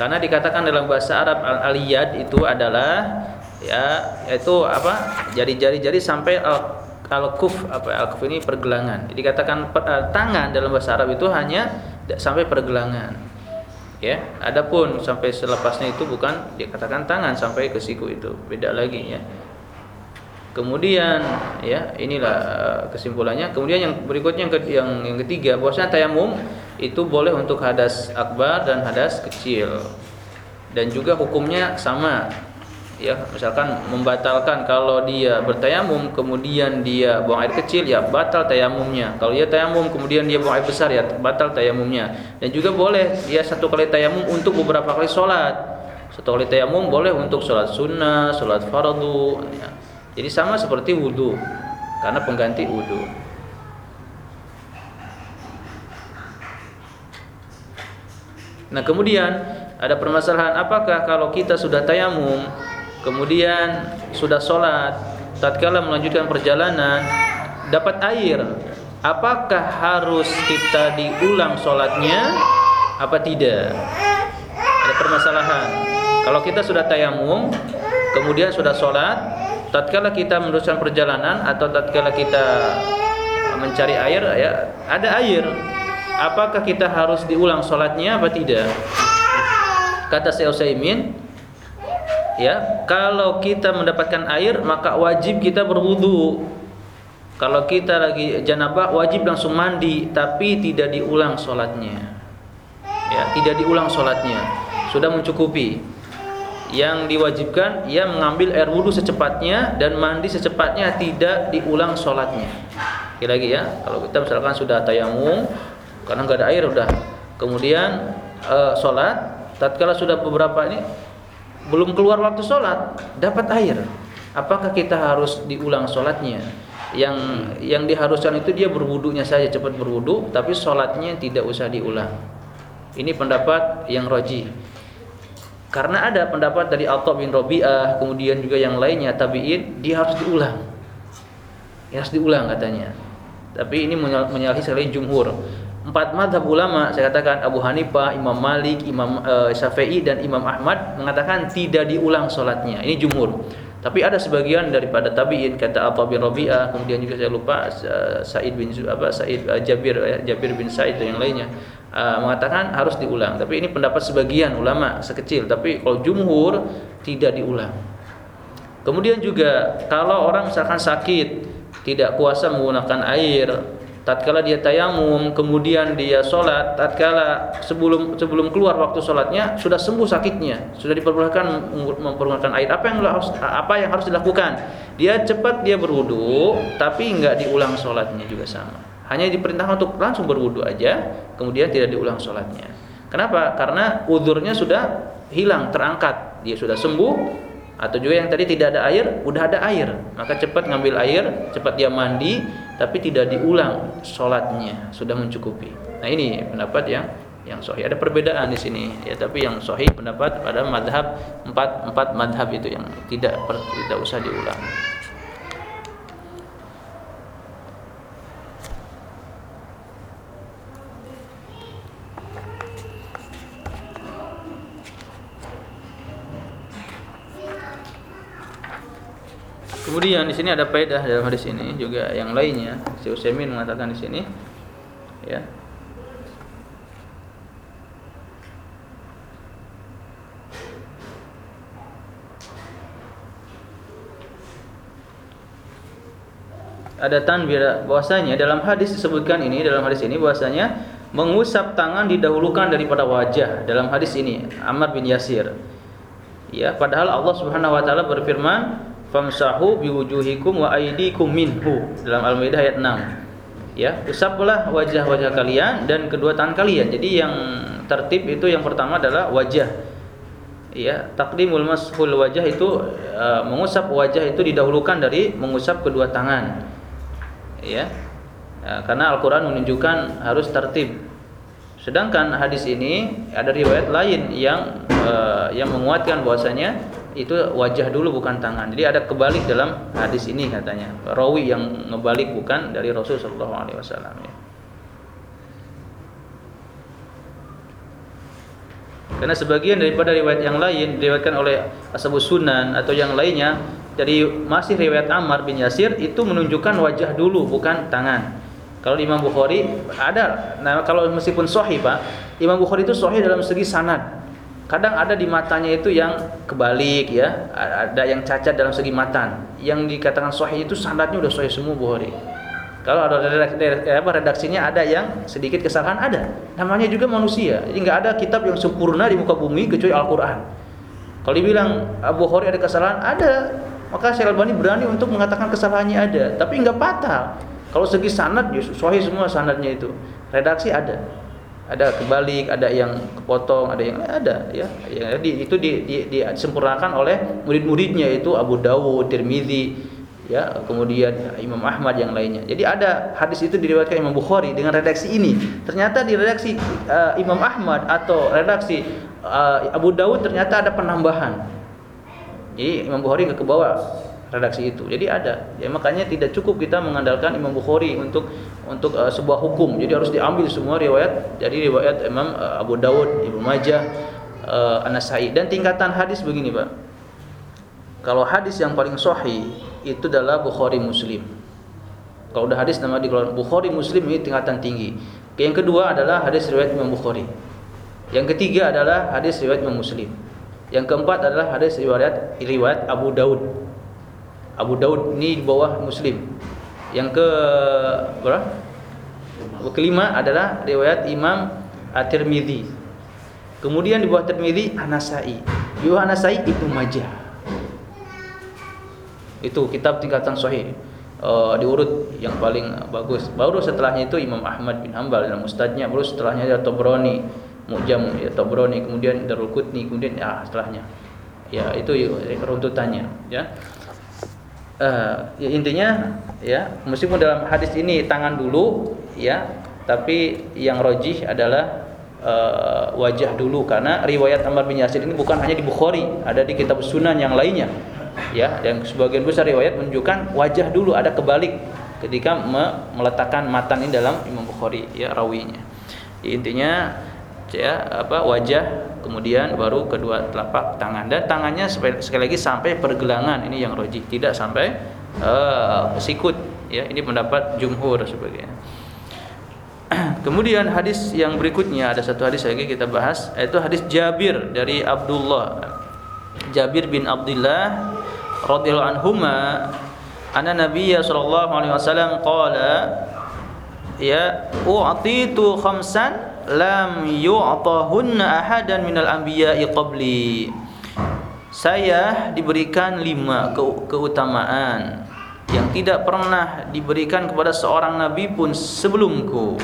Speaker 1: Karena dikatakan dalam bahasa Arab al-aliyad itu adalah ya itu apa? Jari-jari-jari sampai al al-kuf apa al-kuf ini pergelangan. Jadi katakan uh, tangan dalam bahasa Arab itu hanya sampai pergelangan. Ya, adapun sampai selepasnya itu bukan dikatakan tangan sampai ke siku itu. Beda lagi ya. Kemudian ya inilah eh, kesimpulannya. Kemudian yang berikutnya yang yang, ketiga bahwasanya tayamum itu boleh untuk hadas akbar dan hadas kecil. Dan juga hukumnya sama. Ya, misalkan membatalkan kalau dia bertayamum kemudian dia buang air kecil ya batal tayamumnya. Kalau dia tayamum kemudian dia buang air besar ya batal tayamumnya. Dan juga boleh dia satu kali tayamum untuk beberapa kali sholat. Satu kali tayamum boleh untuk sholat sunnah, sholat fardu. Ya jadi sama seperti wudhu karena pengganti wudhu. Nah kemudian ada permasalahan apakah kalau kita sudah tayamum kemudian sudah sholat tatkala melanjutkan perjalanan dapat air. Apakah harus kita diulang sholatnya? Apa tidak? Ada permasalahan. Kalau kita sudah tayamum kemudian sudah sholat tatkala kita meneruskan perjalanan atau tatkala kita mencari air ya ada air. Apakah kita harus diulang sholatnya apa tidak? Kata Syekh Utsaimin ya kalau kita mendapatkan air maka wajib kita berwudu. Kalau kita lagi janabah wajib langsung mandi tapi tidak diulang sholatnya. Ya tidak diulang sholatnya. Sudah mencukupi. Yang diwajibkan ia mengambil air wudhu secepatnya dan mandi secepatnya tidak diulang sholatnya. Sekali lagi ya kalau kita misalkan sudah tayamum karena nggak ada air udah. Kemudian e, sholat tatkala sudah beberapa ini belum keluar waktu sholat dapat air apakah kita harus diulang sholatnya yang yang diharuskan itu dia berwudunya saja cepat berwudu tapi sholatnya tidak usah diulang ini pendapat yang roji karena ada pendapat dari Atha bin Rabi'ah, kemudian juga yang lainnya tabi'in, dia harus diulang. Ya, harus diulang katanya. Tapi ini menyalahi sekali jumhur. Empat madhab ulama, saya katakan Abu Hanifah, Imam Malik, Imam uh, Syafi'i dan Imam Ahmad mengatakan tidak diulang sholatnya. Ini jumhur. Tapi ada sebagian daripada tabi'in kata Atha bin Rabi'ah, kemudian juga saya lupa uh, Said bin apa Said uh, Jabir Jabir bin Said dan yang lainnya uh, mengatakan harus diulang. Tapi ini pendapat sebagian ulama sekecil. Tapi kalau jumhur tidak diulang. Kemudian juga kalau orang misalkan sakit tidak kuasa menggunakan air, tatkala dia tayamum, kemudian dia sholat, tatkala sebelum sebelum keluar waktu sholatnya sudah sembuh sakitnya, sudah diperbolehkan mempergunakan air. Apa yang harus apa yang harus dilakukan? Dia cepat dia berwudu, tapi nggak diulang sholatnya juga sama hanya diperintahkan untuk langsung berwudu aja, kemudian tidak diulang sholatnya. Kenapa? Karena udurnya sudah hilang, terangkat, dia sudah sembuh, atau juga yang tadi tidak ada air, udah ada air, maka cepat ngambil air, cepat dia mandi, tapi tidak diulang sholatnya, sudah mencukupi. Nah ini pendapat yang yang sahih. Ada perbedaan di sini, ya tapi yang sahih pendapat pada madhab empat empat madhab itu yang tidak tidak usah diulang. Kemudian di sini ada faedah dalam hadis ini juga yang lainnya. Si Utsaimin mengatakan di sini ya. Ada tanbir bahwasanya dalam hadis disebutkan ini dalam hadis ini bahwasanya mengusap tangan didahulukan daripada wajah dalam hadis ini Ammar bin Yasir. Ya, padahal Allah Subhanahu wa taala berfirman famsahu biwujuhikum wa aydikum minhu dalam Al-Maidah ayat 6. Ya, usaplah wajah-wajah kalian dan kedua tangan kalian. Jadi yang tertib itu yang pertama adalah wajah. Ya, takdimul mashul wajah itu uh, mengusap wajah itu didahulukan dari mengusap kedua tangan. Ya. Uh, karena Al-Qur'an menunjukkan harus tertib. Sedangkan hadis ini ada riwayat lain yang uh, yang menguatkan bahwasanya itu wajah dulu bukan tangan. Jadi ada kebalik dalam hadis ini katanya. Rawi yang ngebalik bukan dari Rasul sallallahu alaihi wasallam ya. Karena sebagian daripada riwayat yang lain diriwayatkan oleh Ashabus Sunan atau yang lainnya dari masih riwayat Ammar bin Yasir itu menunjukkan wajah dulu bukan tangan. Kalau Imam Bukhari ada nah kalau meskipun sahih Pak, Imam Bukhari itu sahih dalam segi sanad kadang ada di matanya itu yang kebalik ya. Ada yang cacat dalam segi matan. Yang dikatakan sahih itu sanadnya udah sahih semua Bukhari. Kalau ada redaksinya ada yang sedikit kesalahan ada. Namanya juga manusia. Jadi nggak ada kitab yang sempurna di muka bumi kecuali Al-Quran. Kalau dibilang Abu Bukhari ada kesalahan ada. Maka Syekh berani untuk mengatakan kesalahannya ada. Tapi nggak fatal. Kalau segi sanad ya sahih semua sanadnya itu. Redaksi ada ada kebalik, ada yang kepotong, ada yang ada ya. ya di, itu di, di, disempurnakan oleh murid-muridnya itu Abu Dawud, Tirmizi, ya, kemudian Imam Ahmad yang lainnya. Jadi ada hadis itu diriwayatkan Imam Bukhari dengan redaksi ini. Ternyata di redaksi uh, Imam Ahmad atau redaksi uh, Abu Dawud ternyata ada penambahan. Jadi Imam Bukhari nggak kebawa redaksi itu. Jadi ada. Ya makanya tidak cukup kita mengandalkan Imam Bukhari untuk untuk uh, sebuah hukum. Jadi harus diambil semua riwayat dari riwayat Imam uh, Abu Dawud, Ibnu Majah, uh, An-Nasai dan tingkatan hadis begini, Pak. Kalau hadis yang paling sahih itu adalah Bukhari Muslim. Kalau udah hadis nama dikeluarkan Bukhari Muslim ini tingkatan tinggi. Yang kedua adalah hadis riwayat Imam Bukhari. Yang ketiga adalah hadis riwayat Imam Muslim. Yang keempat adalah hadis riwayat riwayat Abu Daud Abu Daud ini di bawah Muslim. Yang ke berapa? Kelima adalah riwayat Imam At-Tirmizi. Kemudian di bawah Tirmizi An-Nasa'i. Di bawah An-Nasa'i Ibnu Majah. Itu kitab tingkatan sahih. Uh, diurut yang paling bagus. Baru setelahnya itu Imam Ahmad bin Hambal dalam Mustadnya, baru setelahnya ada Tabrani, Mu'jam ya Tabrani, kemudian Darul Qutni, kemudian ya setelahnya. Ya, itu runtutannya, ya uh, ya intinya ya meskipun dalam hadis ini tangan dulu ya tapi yang rojih adalah uh, wajah dulu. Karena riwayat Ammar bin Yasir ini bukan hanya di Bukhari ada di kitab Sunan yang lainnya. Ya dan sebagian besar riwayat menunjukkan wajah dulu ada kebalik ketika me meletakkan matan ini dalam Imam Bukhari ya rawinya. Ya, intinya ya apa wajah kemudian baru kedua telapak tangan. Dan tangannya sekali lagi sampai pergelangan. Ini yang roji. Tidak sampai uh, sikut ya. Ini pendapat jumhur sebagainya kemudian hadis yang berikutnya ada satu hadis lagi kita bahas yaitu hadis Jabir dari Abdullah. Jabir bin Abdullah radhiyallahu anhuma anna nabiyya sallallahu alaihi wasallam qala ya u'titu khamsan lam yu'tahunna ahadan minal anbiya'i qabli saya diberikan lima ke keutamaan yang tidak pernah diberikan kepada seorang nabi pun sebelumku.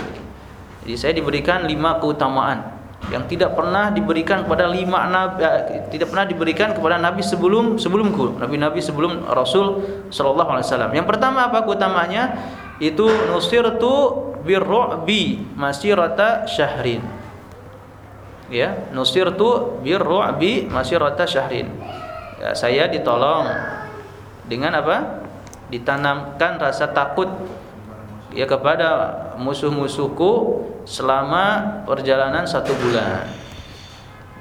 Speaker 1: Jadi saya diberikan lima keutamaan yang tidak pernah diberikan kepada lima nabi eh, tidak pernah diberikan kepada nabi sebelum sebelumku, nabi-nabi sebelum Rasul sallallahu alaihi wasallam. Yang pertama apa keutamanya? Itu nusirtu birru'bi masirata syahrin. Ya nusirtu birru'bi masirata syahrin. Ya, saya ditolong. Dengan apa? Ditanamkan rasa takut ya kepada musuh-musuhku selama perjalanan satu bulan.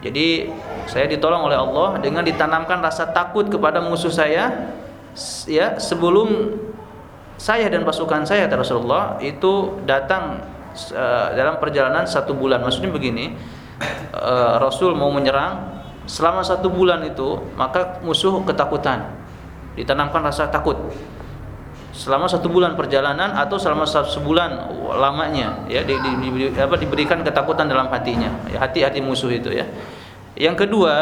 Speaker 1: Jadi saya ditolong oleh Allah dengan ditanamkan rasa takut kepada musuh saya ya sebelum saya dan pasukan saya Rasulullah itu datang uh, dalam perjalanan satu bulan. Maksudnya begini uh, Rasul mau menyerang selama satu bulan itu maka musuh ketakutan. Ditanamkan rasa takut. Selama satu bulan perjalanan atau selama sebulan lamanya ya di, di, di, apa, diberikan ketakutan dalam hatinya ya, hati-hati musuh itu ya. Yang kedua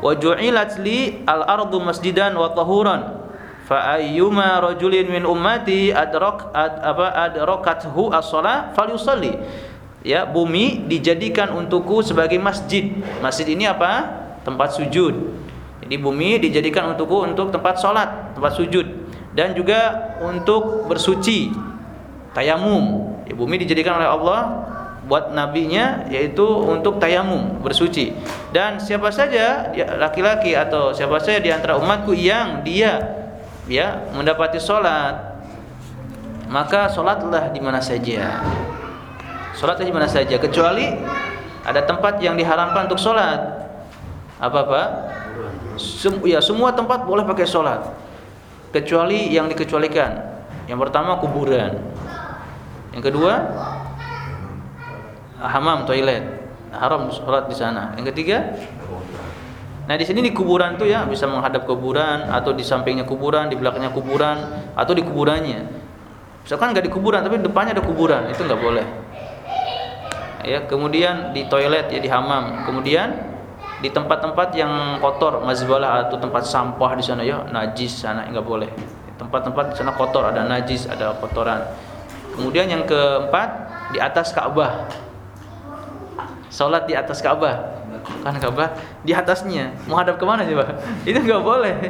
Speaker 1: waju'ilat li al-ardu masjidan wa tahuran fa ayyuma rajulin min ummati adrak ad, apa adrakathu as-shalah falyusalli. Ya bumi dijadikan untukku sebagai masjid. Masjid ini apa? Tempat sujud. Jadi bumi dijadikan untukku untuk tempat sholat tempat sujud. Dan juga untuk bersuci tayamum. Ya, bumi dijadikan oleh Allah buat nabinya yaitu untuk tayamum bersuci. Dan siapa saja laki-laki atau siapa saja di antara umatku yang dia ya mendapati sholat maka sholatlah di mana saja. Sholatlah di mana saja kecuali ada tempat yang diharamkan untuk sholat apa apa? Sem ya semua tempat boleh pakai sholat kecuali yang dikecualikan. Yang pertama kuburan. Yang kedua hamam toilet. Haram sholat di sana. Yang ketiga nah di sini di kuburan tuh ya bisa menghadap kuburan atau di sampingnya kuburan di belakangnya kuburan atau di kuburannya. Misalkan nggak di kuburan tapi depannya ada kuburan itu nggak boleh. Ya kemudian di toilet ya di hamam. Kemudian di tempat-tempat yang kotor mazbalah atau tempat sampah di sana ya najis sana nggak boleh. Tempat-tempat di sana kotor ada najis ada kotoran. Kemudian yang keempat di atas Ka'bah. Sholat di atas Ka'bah kan Ka'bah di atasnya. Mau hadap ke mana sih pak itu nggak boleh.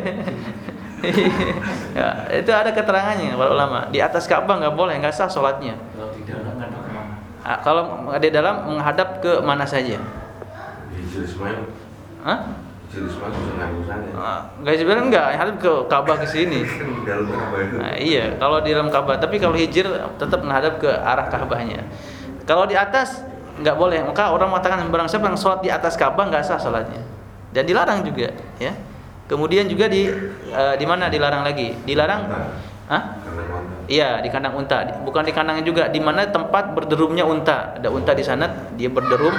Speaker 1: Ya, itu ada keterangannya para ulama. Di atas Ka'bah nggak boleh nggak sah sholatnya. Nah, kalau di dalam menghadap ke mana saja. Hah? Gak sebenarnya enggak, hadap ke Ka'bah ke sini. Nah, iya, kalau di dalam Ka'bah, tapi kalau hijir tetap menghadap ke arah Ka'bahnya. Kalau di atas nggak boleh. Maka orang mengatakan barang siapa yang sholat di atas Ka'bah nggak sah sholatnya. Dan dilarang juga ya. Kemudian juga di uh, di mana dilarang lagi? Dilarang? Ah iya di kandang unta. Bukan di kandang juga. Di mana tempat berderumnya unta? Ada unta di sana dia berderum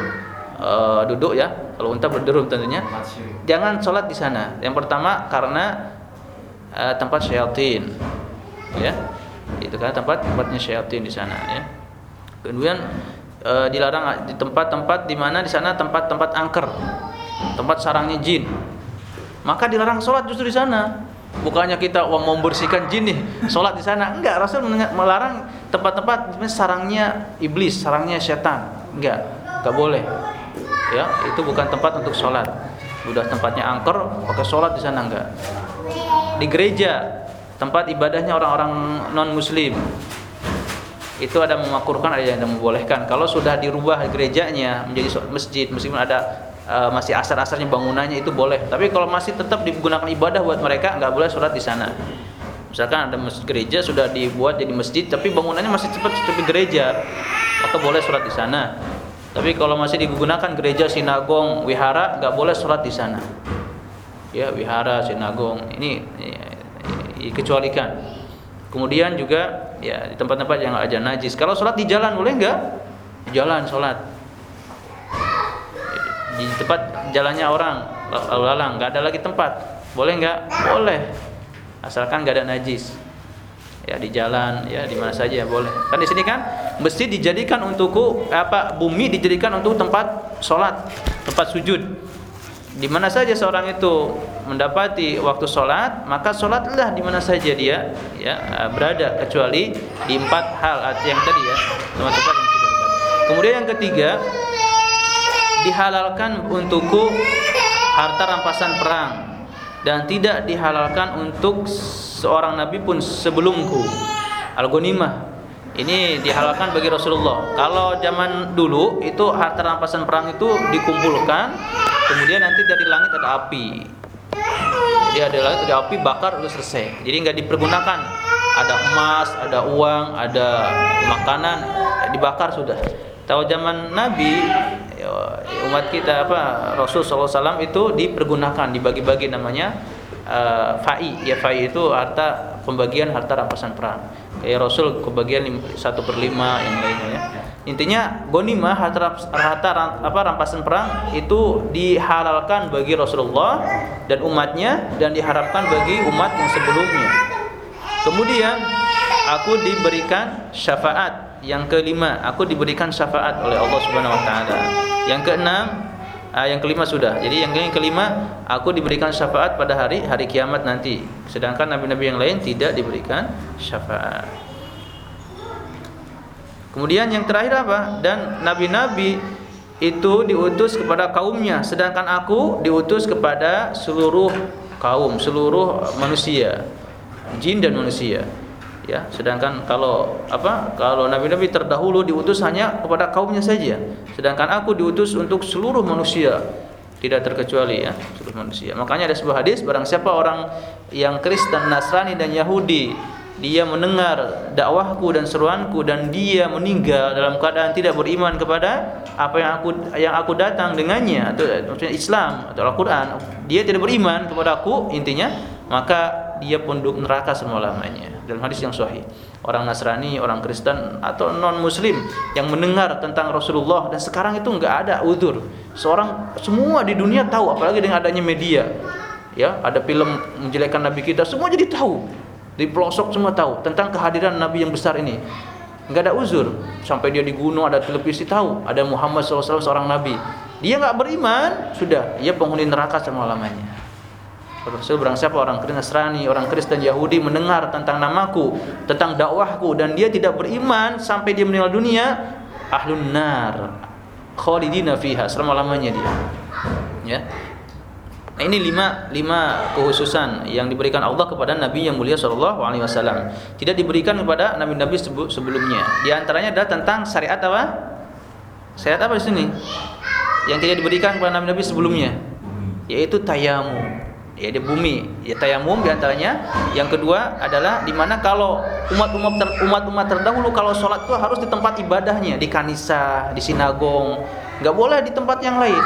Speaker 1: uh, duduk ya. Kalau unta berderum tentunya. Jangan sholat di sana. Yang pertama karena uh, tempat syaitan ya. Itu kan tempat tempatnya syaitan di sana ya. Kemudian e, dilarang di tempat-tempat di mana di sana tempat-tempat angker, tempat sarangnya jin. Maka dilarang sholat justru di sana. Bukannya kita mau membersihkan jin nih, sholat di sana. Enggak, Rasul melarang tempat-tempat sarangnya iblis, sarangnya setan. Enggak, enggak boleh. Ya, itu bukan tempat untuk sholat. Udah tempatnya angker, pakai sholat di sana enggak. Di gereja, tempat ibadahnya orang-orang non muslim itu ada memakurkan ada yang membolehkan. Kalau sudah dirubah gerejanya menjadi masjid meskipun ada uh, masih asar-asarnya bangunannya itu boleh. Tapi kalau masih tetap digunakan ibadah buat mereka nggak boleh sholat di sana. Misalkan ada masjid gereja sudah dibuat jadi masjid tapi bangunannya masih cepat seperti gereja maka boleh sholat di sana. Tapi kalau masih digunakan gereja sinagong wihara nggak boleh sholat di sana. Ya wihara sinagong ini ya, dikecualikan. Kemudian juga ya di tempat-tempat yang ada najis. Kalau sholat di jalan boleh nggak? Jalan sholat. Di tempat jalannya orang lalu lalang nggak ada lagi tempat. Boleh nggak? Boleh. Asalkan nggak ada najis. Ya di jalan ya di mana saja boleh. Kan di sini kan mesti dijadikan untukku apa bumi dijadikan untuk tempat sholat, tempat sujud. Di mana saja seorang itu mendapati waktu sholat maka sholatlah di mana saja dia ya berada kecuali di empat hal yang tadi ya tempat-tempat yang kemudian yang ketiga dihalalkan untukku harta rampasan perang dan tidak dihalalkan untuk seorang nabi pun sebelumku. Al-ghanimah. Ini dihalalkan bagi Rasulullah. Kalau zaman dulu itu harta rampasan perang itu dikumpulkan, kemudian nanti dari langit ada api jadi ada lagi ada api bakar udah selesai. Jadi nggak dipergunakan. Ada emas ada uang ada makanan dibakar sudah. Tahu zaman Nabi ya, umat kita apa Rasul SAW itu dipergunakan dibagi-bagi namanya uh, fai. Ya fai itu harta pembagian harta rampasan perang. Kayak Rasul kebagian satu per lima yang lainnya ya intinya gonimah harta, harta apa rampasan perang itu dihalalkan bagi Rasulullah dan umatnya dan diharapkan bagi umat yang sebelumnya kemudian aku diberikan syafaat yang kelima aku diberikan syafaat oleh Allah Subhanahu wa taala yang keenam Ah, yang kelima sudah. Jadi yang kelima aku diberikan syafaat pada hari hari kiamat nanti. Sedangkan nabi-nabi yang lain tidak diberikan syafaat. Kemudian yang terakhir apa? Dan nabi-nabi itu diutus kepada kaumnya, sedangkan aku diutus kepada seluruh kaum, seluruh manusia, jin dan manusia ya. Sedangkan kalau apa? Kalau nabi-nabi terdahulu diutus hanya kepada kaumnya saja sedangkan aku diutus untuk seluruh manusia tidak terkecuali ya seluruh manusia. Makanya ada sebuah hadis barang siapa orang yang Kristen Nasrani dan Yahudi dia mendengar dakwahku dan seruanku dan dia meninggal dalam keadaan tidak beriman kepada apa yang aku yang aku datang dengannya atau maksudnya Islam atau Al-Qur'an dia tidak beriman kepada aku intinya maka dia penduduk neraka selama-lamanya. Dalam hadis yang sahih. Orang Nasrani, orang Kristen atau non muslim yang mendengar tentang Rasulullah dan sekarang itu enggak ada udur. Seorang semua di dunia tahu apalagi dengan adanya media. Ya, ada film menjelekkan nabi kita, semua jadi tahu. Di pelosok semua tahu tentang kehadiran nabi yang besar ini. Enggak ada uzur. Sampai dia di gunung ada televisi tahu, ada Muhammad SAW seorang nabi. Dia enggak beriman, sudah, ia penghuni neraka selama-lamanya. Rasul barang siapa orang Nasrani, orang Kristen, Yahudi mendengar tentang namaku, tentang dakwahku dan dia tidak beriman sampai dia meninggal dunia, ahlun nar. Khalidina fiha selama-lamanya dia. Ya. Nah, ini lima, lima kehususan yang diberikan Allah kepada Nabi yang mulia Shallallahu Alaihi Wasallam. Tidak diberikan kepada nabi-nabi sebelumnya. Di antaranya adalah tentang syariat apa? Syariat apa di sini? Yang tidak diberikan kepada nabi-nabi sebelumnya, yaitu tayamu ya di bumi ya tayamum di antaranya yang kedua adalah di mana kalau umat-umat ter, umat-umat terdahulu kalau sholat itu harus di tempat ibadahnya di kanisa di sinagong nggak boleh di tempat yang lain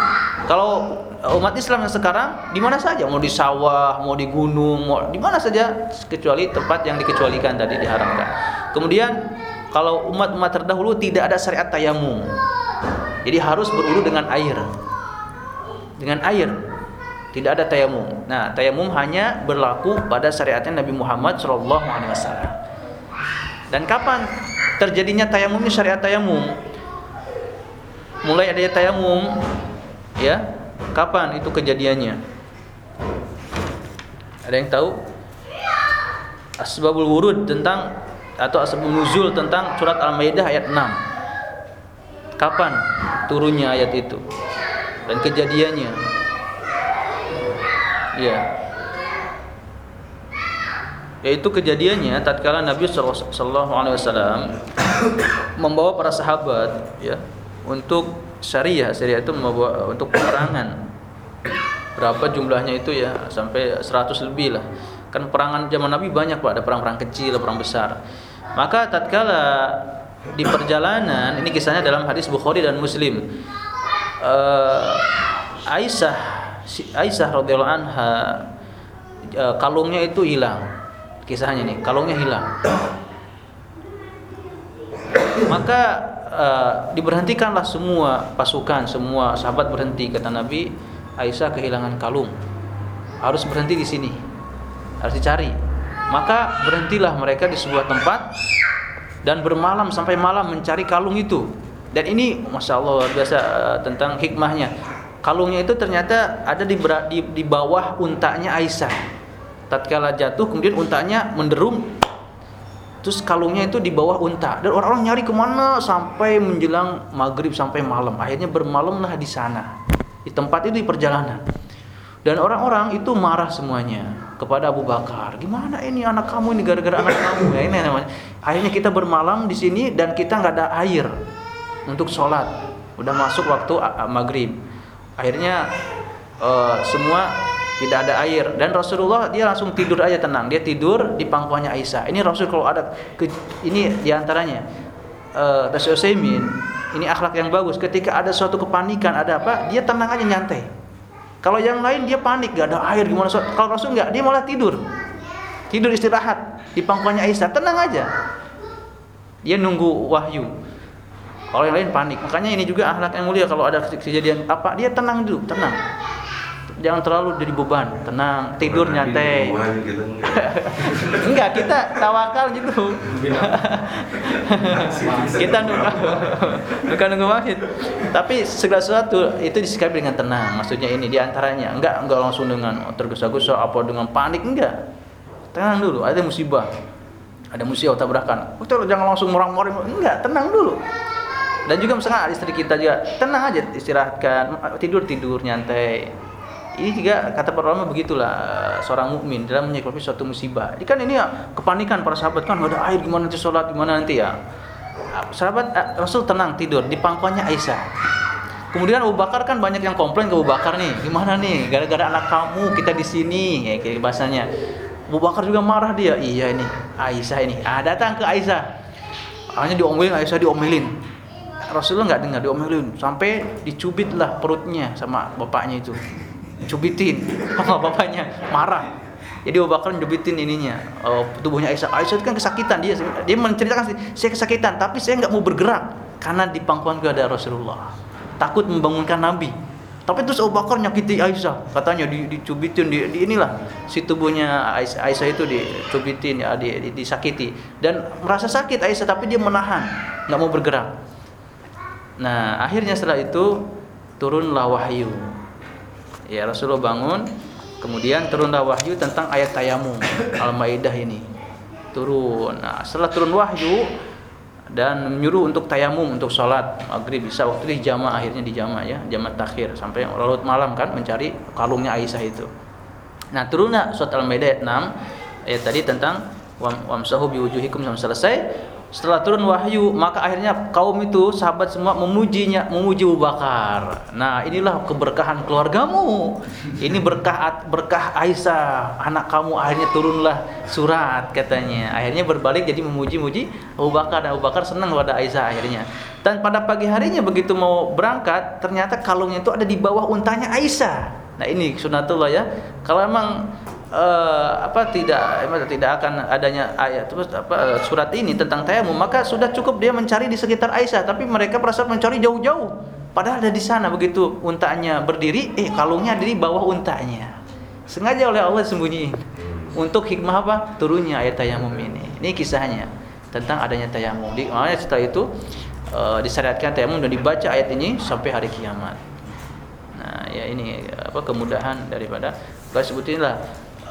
Speaker 1: kalau umat Islam yang sekarang di mana saja mau di sawah mau di gunung mau di mana saja kecuali tempat yang dikecualikan tadi diharamkan kemudian kalau umat-umat terdahulu tidak ada syariat tayamum jadi harus berwudu dengan air dengan air tidak ada tayamum. Nah, tayamum hanya berlaku pada syariatnya Nabi Muhammad Shallallahu Alaihi Wasallam. Dan kapan terjadinya tayamum ini syariat tayamum? Mulai adanya tayamum, ya, kapan itu kejadiannya? Ada yang tahu? Asbabul wurud tentang atau asbabul nuzul tentang surat Al-Maidah ayat 6. Kapan turunnya ayat itu? Dan kejadiannya Ya. Yaitu kejadiannya tatkala Nabi sallallahu alaihi wasallam membawa para sahabat ya untuk syariah. Syariah itu membawa untuk peperangan. Berapa jumlahnya itu ya sampai 100 lebih lah. Kan perangan zaman Nabi banyak Pak, ada perang-perang kecil, perang besar. Maka tatkala di perjalanan ini kisahnya dalam hadis Bukhari dan Muslim. Uh, Aisyah Aisyah radhiyallahu anha e, kalungnya itu hilang. Kisahnya nih, kalungnya hilang. Maka uh, diberhentikanlah semua pasukan, semua sahabat berhenti kata Nabi, Aisyah kehilangan kalung. Harus berhenti di sini. Harus dicari. Maka berhentilah mereka di sebuah tempat dan bermalam sampai malam mencari kalung itu. Dan ini masya Allah biasa uh, tentang hikmahnya kalungnya itu ternyata ada di, di, di bawah untanya Aisyah. Tatkala jatuh kemudian untanya menderum terus kalungnya itu di bawah unta. Dan orang-orang nyari ke mana? Sampai menjelang maghrib sampai malam. Akhirnya bermalamlah di sana. Di tempat itu di perjalanan. Dan orang-orang itu marah semuanya kepada Abu Bakar. Gimana ini anak kamu ini? Gara-gara anak kamu. Ya ini namanya. Akhirnya kita bermalam di sini dan kita nggak ada air untuk sholat. Udah masuk waktu maghrib. Akhirnya uh, semua tidak ada air dan Rasulullah dia langsung tidur aja tenang dia tidur di pangkuannya Aisyah ini Rasul kalau ada ke, ini di antaranya uh, Rasul Usaimin ini akhlak yang bagus ketika ada suatu kepanikan ada apa dia tenang aja nyantai Kalau yang lain dia panik, gak ada air gimana sholat. Kalau Rasul enggak, dia malah tidur. Tidur istirahat di pangkuannya Aisyah, tenang aja. Dia nunggu wahyu. Kalau yang lain panik. Makanya ini juga akhlak yang mulia kalau ada kejadian apa, dia tenang dulu, tenang jangan terlalu jadi beban. Tenang tidur nyantai. gitu, enggak. Kita tawakal gitu. Kita nunggu bukan nunggu wahid. Tapi segala sesuatu itu disikapi dengan tenang. Maksudnya ini di antaranya. Enggak enggak langsung dengan tergesa-gesa apa dengan panik. Enggak. Tenang dulu. Ada musibah. Ada musibah tabrakan. Betul jangan langsung murang-murang. Enggak tenang dulu. Dan juga misalnya istri kita juga tenang aja istirahatkan. Tidur tidur nyantai ini juga kata para ulama begitulah seorang mukmin dalam menyikapi suatu musibah. Ini kan ini ya kepanikan para sahabat kan nggak ada air gimana nanti sholat gimana nanti ya. Sahabat eh, Rasul tenang tidur di pangkuannya Aisyah. Kemudian Abu Bakar kan banyak yang komplain ke Abu Bakar nih, gimana nih gara-gara anak kamu kita di sini ya kayak bahasanya. Abu Bakar juga marah dia. Iya ini Aisyah ini. Ah datang ke Aisyah. Hanya diomelin Aisyah diomelin. Rasulullah nggak dengar diomelin sampai dicubit lah perutnya sama bapaknya itu cubitin. Sama bapaknya marah. Jadi Abu Bakar cubitin ininya. Uh, tubuhnya Aisyah. Aisyah itu kan kesakitan. Dia dia menceritakan saya kesakitan tapi saya nggak mau bergerak. Karena di pangkuanku ada Rasulullah. Takut membangunkan Nabi. Tapi terus Abu Bakar nyakiti Aisyah. Katanya di, dicubitin di, di inilah. Si tubuhnya Aisyah, Aisyah itu dicubitin ya di, di, disakiti. Dan merasa sakit Aisyah tapi dia menahan. Nggak mau bergerak. Nah akhirnya setelah itu turunlah wahyu ya Rasulullah bangun kemudian turunlah wahyu tentang ayat tayamum Al-Maidah ini. Turun. Nah setelah turun wahyu dan menyuruh untuk tayamum untuk sholat maghrib bisa waktu itu jamaah akhirnya di jamaah ya jamaah takhir. Sampai larut malam kan mencari kalungnya Aisyah itu. Nah turunlah surat Al-Maidah ayat 6 ayat tadi tentang wamsahu biwujuhikum sampai selesai setelah turun wahyu, maka akhirnya kaum itu sahabat semua memujinya, memuji Abu Bakar. Nah, inilah keberkahan keluargamu. Ini berkah berkah Aisyah, anak kamu akhirnya turunlah surat katanya. Akhirnya berbalik jadi memuji-muji Abu Bakar dan Abu Bakar senang pada Aisyah akhirnya. Dan pada pagi harinya begitu mau berangkat, ternyata kalungnya itu ada di bawah untanya Aisyah. Nah, ini sunatullah ya. Kalau emang uh, apa tidak tidak akan adanya ayat terus apa uh, surat ini tentang tayamum maka sudah cukup dia mencari di sekitar Aisyah tapi mereka merasa mencari jauh-jauh. Padahal ada di sana begitu untanya berdiri eh kalungnya ada di bawah untanya. Sengaja oleh Allah sembunyi. Untuk hikmah apa? Turunnya ayat tayamum ini. Ini kisahnya tentang adanya tayamum. Di makanya setelah itu uh, disyariatkan tayamum dan dibaca ayat ini sampai hari kiamat. Nah ya ini apa kemudahan daripada kalau sebutinlah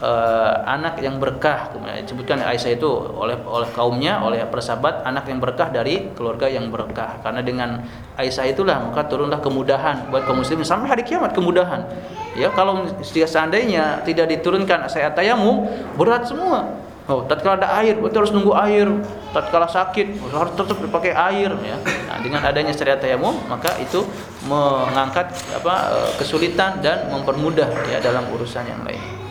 Speaker 1: uh, anak yang berkah disebutkan Aisyah itu oleh oleh kaumnya oleh persahabat anak yang berkah dari keluarga yang berkah karena dengan Aisyah itulah maka turunlah kemudahan buat kaum muslimin sampai hari kiamat kemudahan ya kalau seandainya tidak diturunkan saya tayamum berat semua Oh, tatkala ada air, berarti harus nunggu air. Tatkala sakit, harus tetap dipakai air ya. Nah, dengan adanya syariat tayamum, maka itu mengangkat apa eh, kesulitan dan mempermudah ya dalam urusan yang lain.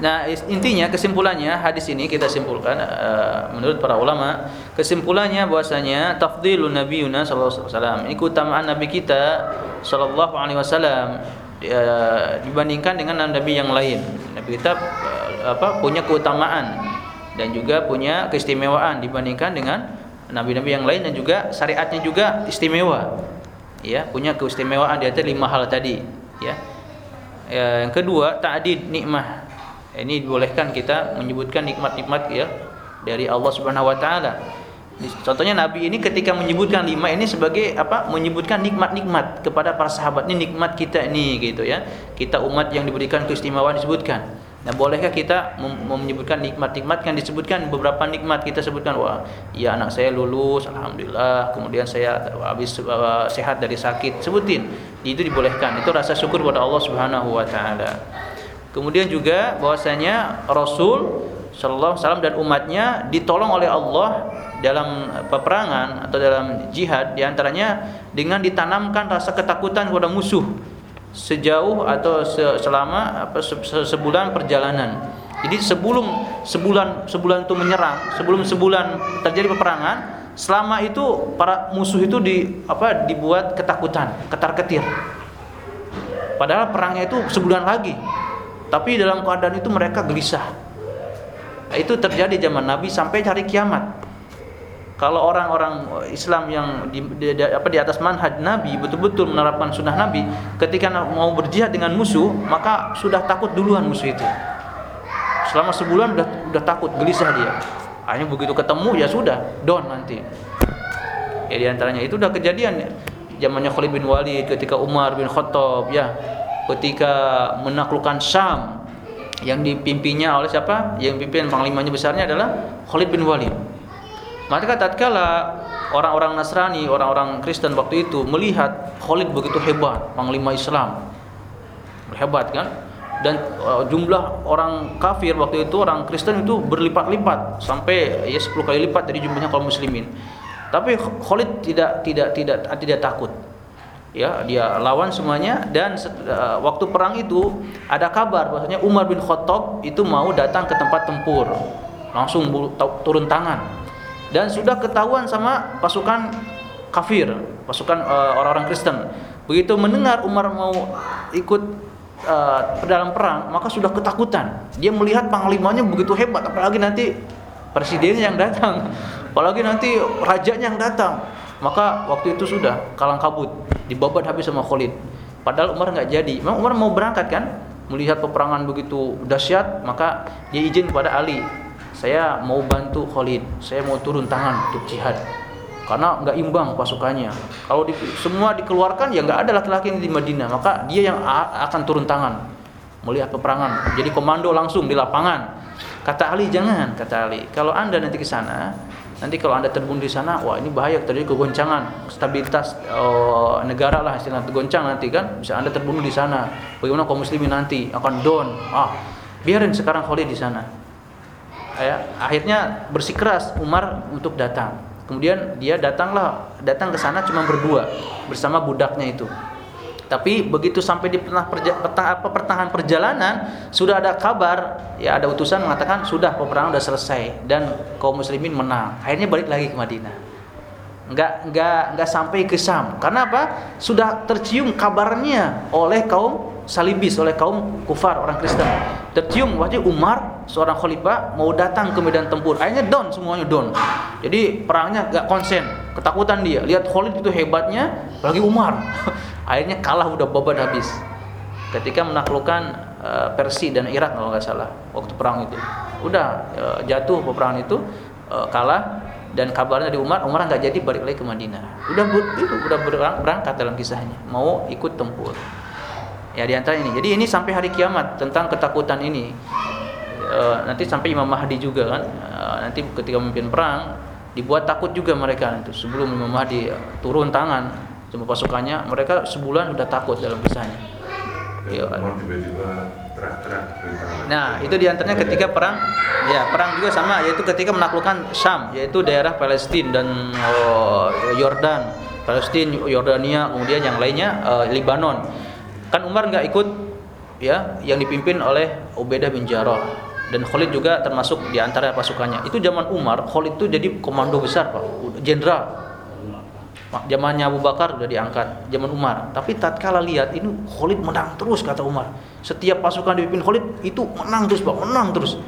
Speaker 1: Nah, intinya kesimpulannya hadis ini kita simpulkan uh, menurut para ulama, kesimpulannya bahwasanya tafdilun nabiyuna sallallahu alaihi wasallam. Ini keutamaan nabi kita sallallahu alaihi wasallam dibandingkan dengan nabi yang lain. Nabi kita uh, apa punya keutamaan dan juga punya keistimewaan dibandingkan dengan nabi-nabi yang lain dan juga syariatnya juga istimewa. Ya, punya keistimewaan di atas lima hal tadi, ya. Yang kedua, ta'did nikmah ini dibolehkan kita menyebutkan nikmat-nikmat ya dari Allah Subhanahu wa taala. Contohnya Nabi ini ketika menyebutkan lima ini sebagai apa? Menyebutkan nikmat-nikmat kepada para sahabat ini nikmat kita ini gitu ya. Kita umat yang diberikan keistimewaan disebutkan. Nah, bolehkah kita menyebutkan nikmat-nikmat kan disebutkan beberapa nikmat kita sebutkan wah, ya anak saya lulus alhamdulillah, kemudian saya habis uh, sehat dari sakit. Sebutin. Itu dibolehkan. Itu rasa syukur kepada Allah Subhanahu wa taala. Kemudian juga bahwasanya Rasul Shallallahu Alaihi Wasallam dan umatnya ditolong oleh Allah dalam peperangan atau dalam jihad di antaranya dengan ditanamkan rasa ketakutan kepada musuh sejauh atau selama apa sebulan perjalanan. Jadi sebelum sebulan sebulan itu menyerang, sebelum sebulan terjadi peperangan, selama itu para musuh itu di apa dibuat ketakutan, ketar-ketir Padahal perangnya itu sebulan lagi. Tapi dalam keadaan itu mereka gelisah. Itu terjadi zaman Nabi sampai hari kiamat. Kalau orang-orang Islam yang di, di, di, apa, di atas manhaj Nabi betul-betul menerapkan sunnah Nabi, ketika mau berjihad dengan musuh, maka sudah takut duluan musuh itu. Selama sebulan udah udah takut, gelisah dia. Hanya begitu ketemu ya sudah, don nanti. Ya di antaranya itu udah kejadian zamannya Khalid bin Walid, ketika Umar bin Khattab, ya, ketika menaklukkan Syam yang dipimpinnya oleh siapa? Yang pimpin panglimanya besarnya adalah Khalid bin Walid. Maka tatkala orang-orang Nasrani, orang-orang Kristen waktu itu melihat Khalid begitu hebat, panglima Islam. Hebat kan? Dan uh, jumlah orang kafir waktu itu orang Kristen itu berlipat-lipat sampai ya 10 kali lipat dari jumlahnya kaum muslimin. Tapi Khalid tidak tidak tidak tidak takut. Ya, dia lawan semuanya dan uh, waktu perang itu ada kabar bahwasanya Umar bin Khattab itu mau datang ke tempat tempur. Langsung turun tangan. Dan sudah ketahuan sama pasukan kafir, pasukan uh, orang-orang Kristen. Begitu mendengar Umar mau ikut uh, dalam perang, maka sudah ketakutan. Dia melihat panglimanya begitu hebat, apalagi nanti presidennya yang datang apalagi nanti rajanya yang datang maka waktu itu sudah kalang kabut dibabat habis sama Khalid. Padahal Umar nggak jadi. Memang Umar mau berangkat kan? Melihat peperangan begitu dahsyat maka dia izin kepada Ali saya mau bantu Khalid saya mau turun tangan untuk jihad. Karena nggak imbang pasukannya. Kalau di, semua dikeluarkan ya nggak ada laki-laki di Madinah. Maka dia yang akan turun tangan melihat peperangan. Jadi komando langsung di lapangan. Kata Ali jangan kata Ali. Kalau anda nanti ke sana Nanti kalau anda terbunuh di sana, wah ini bahaya terjadi kegoncangan stabilitas uh, negara lah istilah tergoncang nanti kan. Bisa anda terbunuh di sana. Bagaimana kaum muslimin nanti akan down. Ah, biarin sekarang Khalid di sana. Ya, akhirnya bersikeras Umar untuk datang. Kemudian dia datanglah, datang ke sana cuma berdua bersama budaknya itu. Tapi begitu sampai di tengah perja, apa, pertengahan perjalanan sudah ada kabar, ya ada utusan mengatakan sudah peperangan sudah selesai dan kaum muslimin menang. Akhirnya balik lagi ke Madinah. Enggak enggak enggak sampai ke Sam. Karena apa? Sudah tercium kabarnya oleh kaum salibis, oleh kaum kufar orang Kristen. Tercium wajah Umar seorang khalifah mau datang ke medan tempur. Akhirnya down semuanya down. Jadi perangnya enggak konsen, ketakutan dia. Lihat Khalid itu hebatnya, lagi Umar. akhirnya kalah udah babat habis. Ketika menaklukkan uh, Persia dan Irak kalau nggak salah waktu perang itu. Udah uh, jatuh peperangan itu uh, kalah. Dan kabarnya di Umar Umar nggak jadi balik lagi ke Madinah. Udah itu udah berangkat dalam kisahnya. Mau ikut tempur. Ya di antara ini. Jadi ini sampai hari kiamat tentang ketakutan ini. Nanti sampai Imam Mahdi juga kan. Nanti ketika memimpin perang dibuat takut juga mereka itu sebelum Imam Mahdi turun tangan. Cuma pasukannya mereka sebulan sudah takut dalam kisahnya.
Speaker 2: Ya,
Speaker 1: nah itu di antaranya ketika perang ya perang juga sama yaitu ketika menaklukkan Syam yaitu daerah Palestina dan oh, Yordan. Palestina Yordania kemudian yang lainnya uh, Lebanon kan Umar nggak ikut ya yang dipimpin oleh Ubaidah bin Jarrah dan Khalid juga termasuk di antara pasukannya. Itu zaman Umar, Khalid itu jadi komando besar, Pak, jenderal zamannya Abu Bakar sudah diangkat, zaman Umar. Tapi tatkala lihat ini Khalid menang terus kata Umar. Setiap pasukan dipimpin Khalid itu menang terus, Pak, menang terus.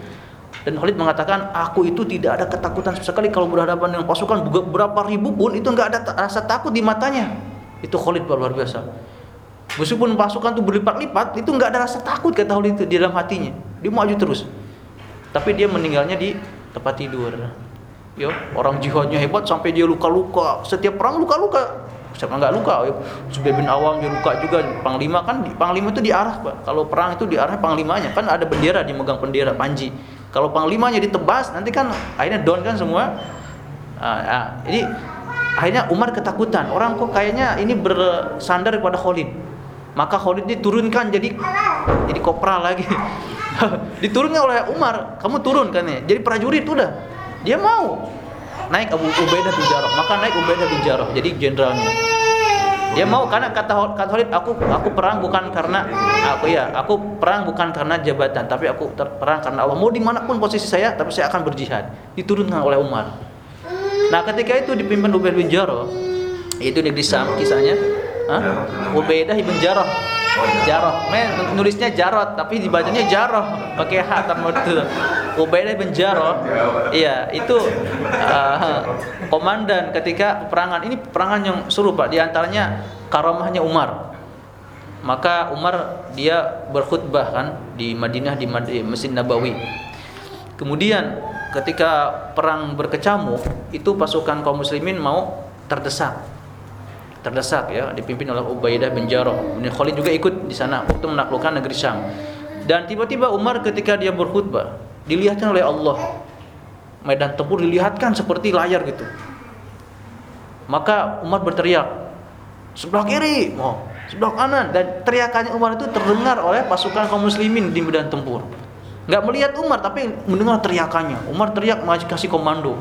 Speaker 1: Dan Khalid mengatakan, aku itu tidak ada ketakutan sekali kalau berhadapan dengan pasukan berapa ribu pun itu enggak ada rasa takut di matanya. Itu Khalid luar biasa. Meskipun pasukan itu berlipat-lipat, itu enggak ada rasa takut kata Khalid itu di dalam hatinya. Dia maju terus. Tapi dia meninggalnya di tempat tidur. Ya orang jihadnya hebat sampai dia luka-luka. Setiap perang luka-luka. Siapa nggak luka? Ya Zubair bin Awam dia luka juga. Panglima kan panglima itu diarah pak. Kalau perang itu diarah panglimanya. Kan ada bendera di megang bendera panji. Kalau panglimanya ditebas nanti kan akhirnya down kan semua. Nah, nah, jadi akhirnya Umar ketakutan. Orang kok kayaknya ini bersandar kepada Khalid. Maka Khalid diturunkan jadi jadi kopral lagi diturunkan oleh Umar kamu turun kan ya jadi prajurit udah dia mau naik Abu Ubaidah bin Jarrah, maka naik Ubaidah bin Jarrah jadi jenderalnya. Dia mau karena kata Khalid aku aku perang bukan karena aku ya, aku perang bukan karena jabatan, tapi aku perang karena Allah. Mau di mana pun posisi saya, tapi saya akan berjihad. Diturunkan oleh Umar. Nah, ketika itu dipimpin Ubaidah bin Jarrah, itu di Sam kisahnya. Hah? Ubaidah bin Jarrah Jaroh. Men nulisnya Jarot tapi dibacanya Jaroh pakai H betul. Ubaidah bin Jaroh. Iya, itu uh, komandan ketika peperangan. Ini peperangan yang seru Pak. Di antaranya karomahnya Umar. Maka Umar dia berkhutbah kan di Madinah di Masjid Nabawi. Kemudian ketika perang berkecamuk, itu pasukan kaum muslimin mau terdesak terdesak ya dipimpin oleh Ubaidah bin Jarrah. Bin Khalid juga ikut di sana waktu menaklukkan negeri Syam. Dan tiba-tiba Umar ketika dia berkhutbah dilihatkan oleh Allah medan tempur dilihatkan seperti layar gitu. Maka Umar berteriak sebelah kiri, oh, sebelah kanan dan teriakannya Umar itu terdengar oleh pasukan kaum muslimin di medan tempur. Enggak melihat Umar tapi mendengar teriakannya. Umar teriak kasih komando.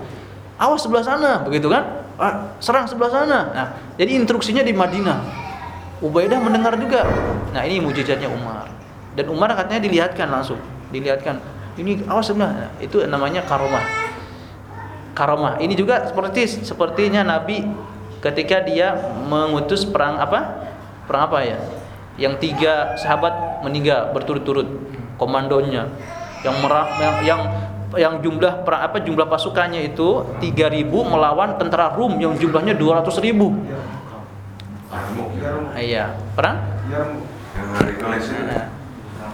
Speaker 1: Awas sebelah sana, begitu kan? ah, serang sebelah sana. Nah, jadi instruksinya di Madinah. Ubaidah mendengar juga. Nah, ini mujizatnya Umar. Dan Umar katanya dilihatkan langsung, dilihatkan. Ini awas sebelah. Nah, itu namanya karomah. Karomah. Ini juga seperti sepertinya Nabi ketika dia mengutus perang apa? Perang apa ya? Yang tiga sahabat meninggal berturut-turut komandonya yang merah yang, yang yang jumlah apa jumlah pasukannya itu 3000 melawan tentara Rum yang jumlahnya 200.000. Iya, perang?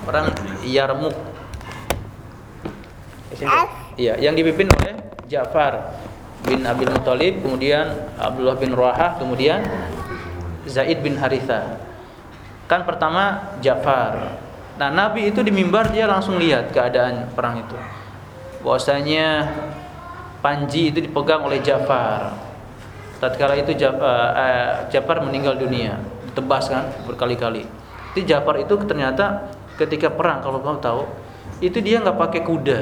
Speaker 1: Perang Yarmuk. Iya, yang dipimpin oleh Ja'far bin Abil Muthalib, kemudian Abdullah bin Ruahah, kemudian Zaid bin Haritha. Kan pertama Ja'far. Nah, Nabi itu di mimbar dia langsung lihat keadaan perang itu bahwasanya Panji itu dipegang oleh Ja'far. Tatkala itu uh, Ja'far meninggal dunia, ditebas kan berkali-kali. Itu Ja'far itu ternyata ketika perang kalau kamu tahu, itu dia nggak pakai kuda.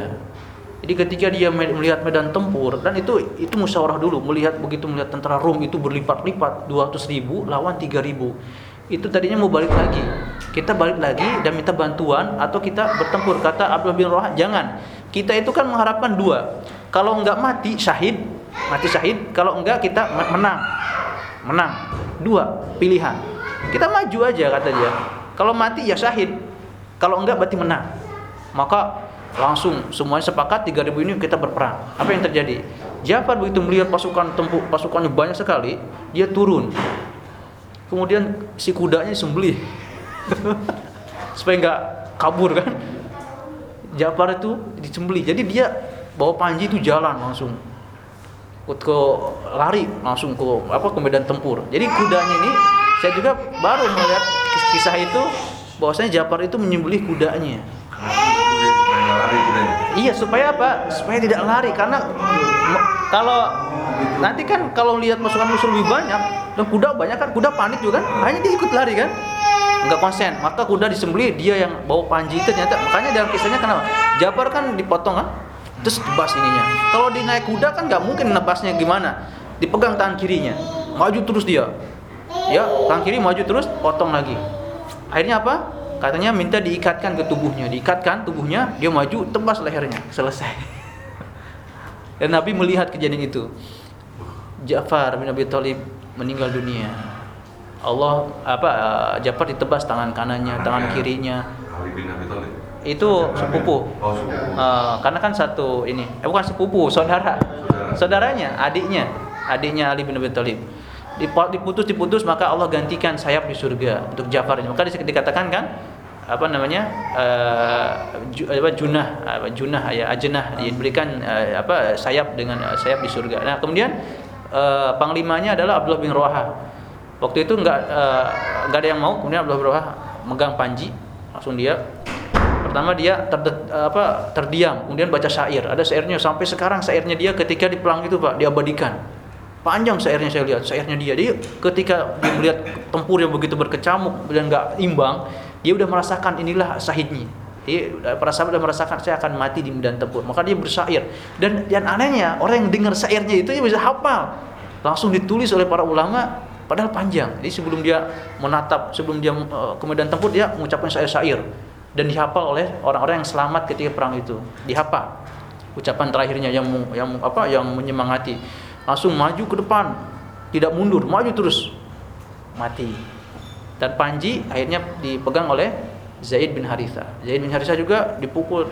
Speaker 1: Jadi ketika dia melihat medan tempur dan itu itu musyawarah dulu melihat begitu melihat tentara Rom itu berlipat-lipat 200 ribu lawan 3 ribu itu tadinya mau balik lagi kita balik lagi dan minta bantuan atau kita bertempur kata Abdullah bin Rohan jangan kita itu kan mengharapkan dua. Kalau enggak mati syahid, mati syahid. Kalau enggak kita menang. Menang. Dua pilihan. Kita maju aja kata dia. Kalau mati ya syahid. Kalau enggak berarti menang. Maka langsung semuanya sepakat 3000 ini kita berperang. Apa yang terjadi? Jafar begitu melihat pasukan tempur pasukannya banyak sekali, dia turun. Kemudian si kudanya disembelih. Supaya enggak kabur kan Ja'far itu disembeli. Jadi dia bawa Panji itu jalan langsung ke lari langsung ke apa ke medan tempur. Jadi kudanya ini saya juga baru melihat kisah itu bahwasanya Ja'far itu menyembelih kudanya. Iya supaya apa? Supaya tidak lari karena kalau nanti kan kalau lihat pasukan musuh lebih banyak dan kuda banyak kan kuda panik juga kan hanya dia ikut lari kan nggak konsen. Maka kuda disembelih dia yang bawa panji itu ternyata. Makanya dalam kisahnya kenapa? Jafar kan dipotong kan? Terus tebas ininya. Kalau dinaik kuda kan nggak mungkin nebasnya gimana? Dipegang tangan kirinya. Maju terus dia. Ya tangan kiri maju terus potong lagi. Akhirnya apa? Katanya minta diikatkan ke tubuhnya. Diikatkan tubuhnya dia maju tebas lehernya. Selesai. Dan Nabi melihat kejadian itu. Ja'far bin Abi Thalib meninggal dunia Allah apa uh, Ja'far ditebas tangan kanannya, tangan kirinya. Itu sepupu. Oh, sepupu. Uh, karena kan satu ini, eh bukan sepupu, saudara. Saudaranya, adiknya, adiknya Ali bin Abi Thalib. Diputus diputus maka Allah gantikan sayap di surga untuk Ja'far ini. Maka dikatakan kan apa namanya uh, apa junah apa junah ya ajenah diberikan uh, apa sayap dengan uh, sayap di surga. Nah kemudian uh, panglimanya adalah Abdullah bin Rawaha waktu itu nggak uh, nggak ada yang mau kemudian Abdullah bin megang panji langsung dia pertama dia terdet, apa terdiam kemudian baca syair. Ada syairnya sampai sekarang syairnya dia ketika di pelang itu pak diabadikan. Panjang syairnya saya lihat syairnya dia. Dia ketika dia melihat tempur yang begitu berkecamuk dan nggak imbang dia udah merasakan inilah sahidnya dia para sahabat udah merasakan saya akan mati di medan tempur. Maka dia bersyair. Dan yang anehnya orang yang dengar syairnya itu dia bisa hafal. Langsung ditulis oleh para ulama Padahal panjang. Jadi sebelum dia menatap, sebelum dia uh, kemudian tempur dia mengucapkan syair-syair dan dihafal oleh orang-orang yang selamat ketika perang itu. Dihafal ucapan terakhirnya yang yang apa yang menyemangati. Langsung maju ke depan, tidak mundur, maju terus. Mati. Dan panji akhirnya dipegang oleh Zaid bin Haritha. Zaid bin Haritha juga dipukul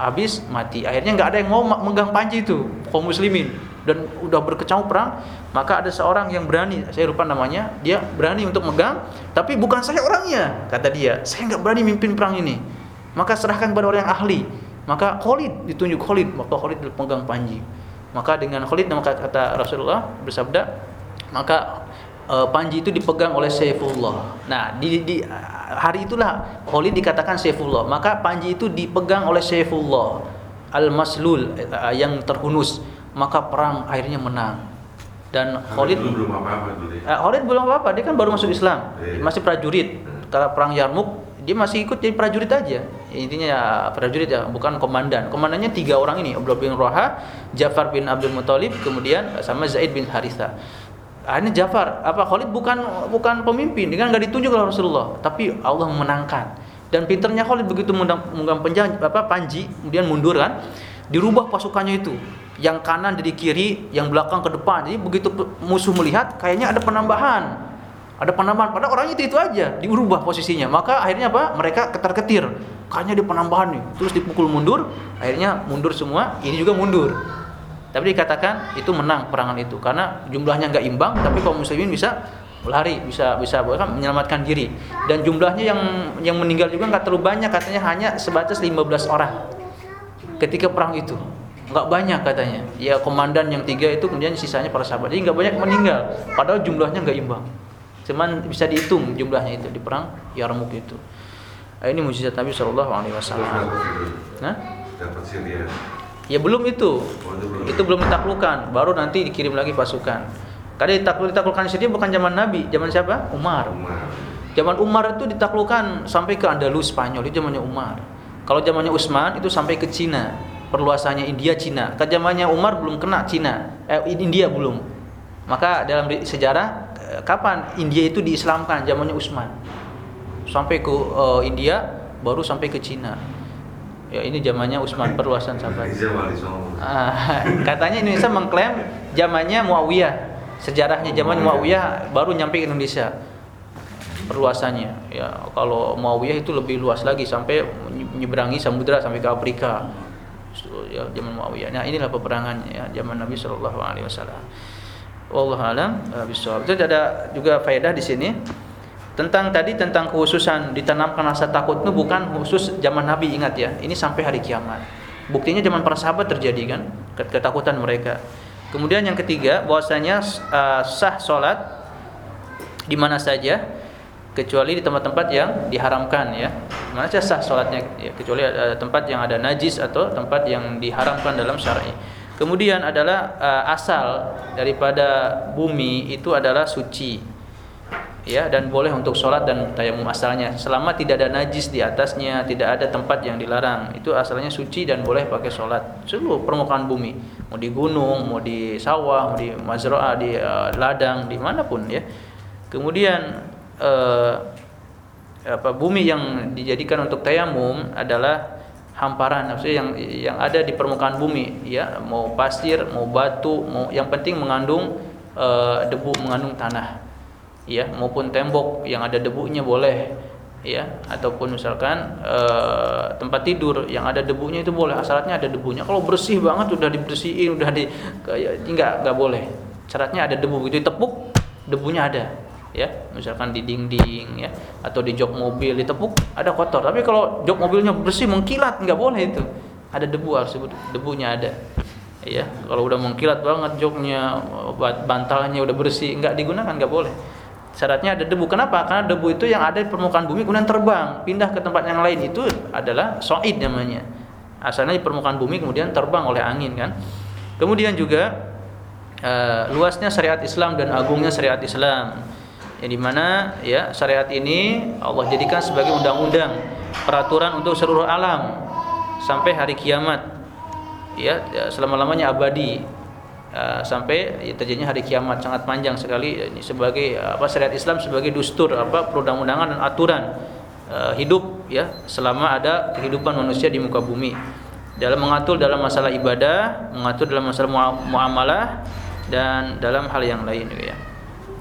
Speaker 1: habis mati. Akhirnya nggak ada yang mau megang panji itu kaum muslimin dan udah berkecamuk perang. Maka ada seorang yang berani, saya lupa namanya, dia berani untuk megang, tapi bukan saya orangnya, kata dia. Saya nggak berani mimpin perang ini. Maka serahkan kepada orang yang ahli. Maka Khalid ditunjuk Khalid, maka Khalid pegang panji. Maka dengan Khalid maka kata Rasulullah bersabda, maka uh, panji itu dipegang oleh Saifullah. Nah, di, di hari itulah Khalid dikatakan Saifullah. Maka panji itu dipegang oleh Saifullah al-maslul uh, yang terhunus. Maka perang akhirnya menang. Dan Khalid
Speaker 2: belum apa-apa dulu.
Speaker 1: Uh, Khalid belum apa-apa, dia kan baru masuk Islam.
Speaker 2: Iya.
Speaker 1: Masih prajurit. Setelah perang Yarmuk dia masih ikut jadi prajurit aja intinya ya, prajurit ya bukan komandan komandannya tiga orang ini Abdul bin Roha Ja'far bin Abdul Muthalib kemudian sama Zaid bin Haritha akhirnya Jafar apa Khalid bukan bukan pemimpin dengan nggak ditunjuk oleh Rasulullah tapi Allah memenangkan. Dan pinternya Khalid begitu memegang penjang apa panji kemudian mundur kan dirubah pasukannya itu. Yang kanan jadi kiri yang belakang ke depan. Jadi begitu musuh melihat kayaknya ada penambahan. Ada penambahan pada orang itu itu aja diubah posisinya. Maka akhirnya apa mereka ketar ketir kayaknya ada penambahan nih. Terus dipukul mundur akhirnya mundur semua ini juga mundur tapi dikatakan itu menang perangan itu karena jumlahnya nggak imbang, tapi kaum muslimin bisa lari, bisa bisa bahkan menyelamatkan diri. Dan jumlahnya yang yang meninggal juga nggak terlalu banyak, katanya hanya sebatas 15 orang. Ketika perang itu nggak banyak katanya. Ya komandan yang tiga itu kemudian sisanya para sahabat. Jadi nggak banyak meninggal, padahal jumlahnya nggak imbang. Cuman bisa dihitung jumlahnya itu di perang Yarmuk itu. Ini mujizat Nabi Shallallahu Alaihi Wasallam.
Speaker 2: Nah? Dapat Syria.
Speaker 1: Ya belum itu. Itu belum ditaklukkan, baru nanti dikirim lagi pasukan. Karena ditakluk ditaklukkan Syria bukan zaman Nabi, zaman siapa? Umar.
Speaker 2: Umar.
Speaker 1: Zaman Umar itu ditaklukkan sampai ke Andalus Spanyol, itu zamannya Umar. Kalau zamannya Utsman itu sampai ke Cina, perluasannya India Cina. Ke zamannya Umar belum kena Cina, eh India belum. Maka dalam sejarah eh, kapan India itu diislamkan zamannya Utsman. Sampai ke uh, India baru sampai ke Cina ya ini zamannya Utsman perluasan sahabat. Ah, katanya Indonesia mengklaim zamannya Muawiyah. Sejarahnya zaman Muawiyah baru nyampe ke Indonesia. Perluasannya ya kalau Muawiyah itu lebih luas lagi sampai menyeberangi samudra sampai ke Afrika. Ya zaman Muawiyah. Nah, inilah peperangannya ya zaman Nabi Shallallahu alaihi wasallam. Wallahu alam bishawab. Itu ada juga faedah di sini tentang tadi tentang khususan ditanamkan rasa takut itu bukan khusus zaman Nabi ingat ya. Ini sampai hari kiamat. Buktinya zaman para sahabat terjadi kan? Ketakutan mereka. Kemudian yang ketiga bahwasanya uh, sah sholat di mana saja kecuali di tempat-tempat yang diharamkan ya. Mana saja sah sholatnya ya, kecuali ada tempat yang ada najis atau tempat yang diharamkan dalam syar'i. Kemudian adalah uh, asal daripada bumi itu adalah suci ya dan boleh untuk sholat dan tayamum asalnya. Selama tidak ada najis di atasnya tidak ada tempat yang dilarang. Itu asalnya suci dan boleh pakai sholat. Seluruh permukaan bumi. Mau di gunung mau di sawah mau di mazroah di uh, ladang di mana pun ya. Kemudian uh, apa bumi yang dijadikan untuk tayamum adalah hamparan maksudnya yang yang ada di permukaan bumi ya. Mau pasir mau batu mau yang penting mengandung uh, debu mengandung tanah ya maupun tembok yang ada debunya boleh ya. Ataupun misalkan e, tempat tidur yang ada debunya itu boleh. Asalnya ada debunya. Kalau bersih banget udah dibersihin udah di kayak enggak enggak boleh. Syaratnya ada debu. Itu tepuk debunya ada ya. Misalkan di dinding ya atau di jok mobil ditepuk ada kotor. Tapi kalau jok mobilnya bersih mengkilat nggak boleh itu. Ada debu harus debunya ada ya. Kalau udah mengkilat banget joknya bantalnya udah bersih nggak digunakan nggak boleh syaratnya ada debu. Kenapa? Karena debu itu yang ada di permukaan bumi kemudian terbang, pindah ke tempat yang lain itu adalah soid namanya. Asalnya di permukaan bumi kemudian terbang oleh angin kan. Kemudian juga uh, luasnya syariat Islam dan agungnya syariat Islam. Yang di mana ya syariat ini Allah jadikan sebagai undang-undang peraturan untuk seluruh alam sampai hari kiamat. Ya, ya selama-lamanya abadi Uh, sampai terjadinya hari kiamat sangat panjang sekali. Ini sebagai apa syariat Islam sebagai dustur apa perundang-undangan dan aturan uh, hidup ya selama ada kehidupan manusia di muka bumi. Dalam mengatur dalam masalah ibadah mengatur dalam masalah muamalah dan dalam hal yang lain gitu ya.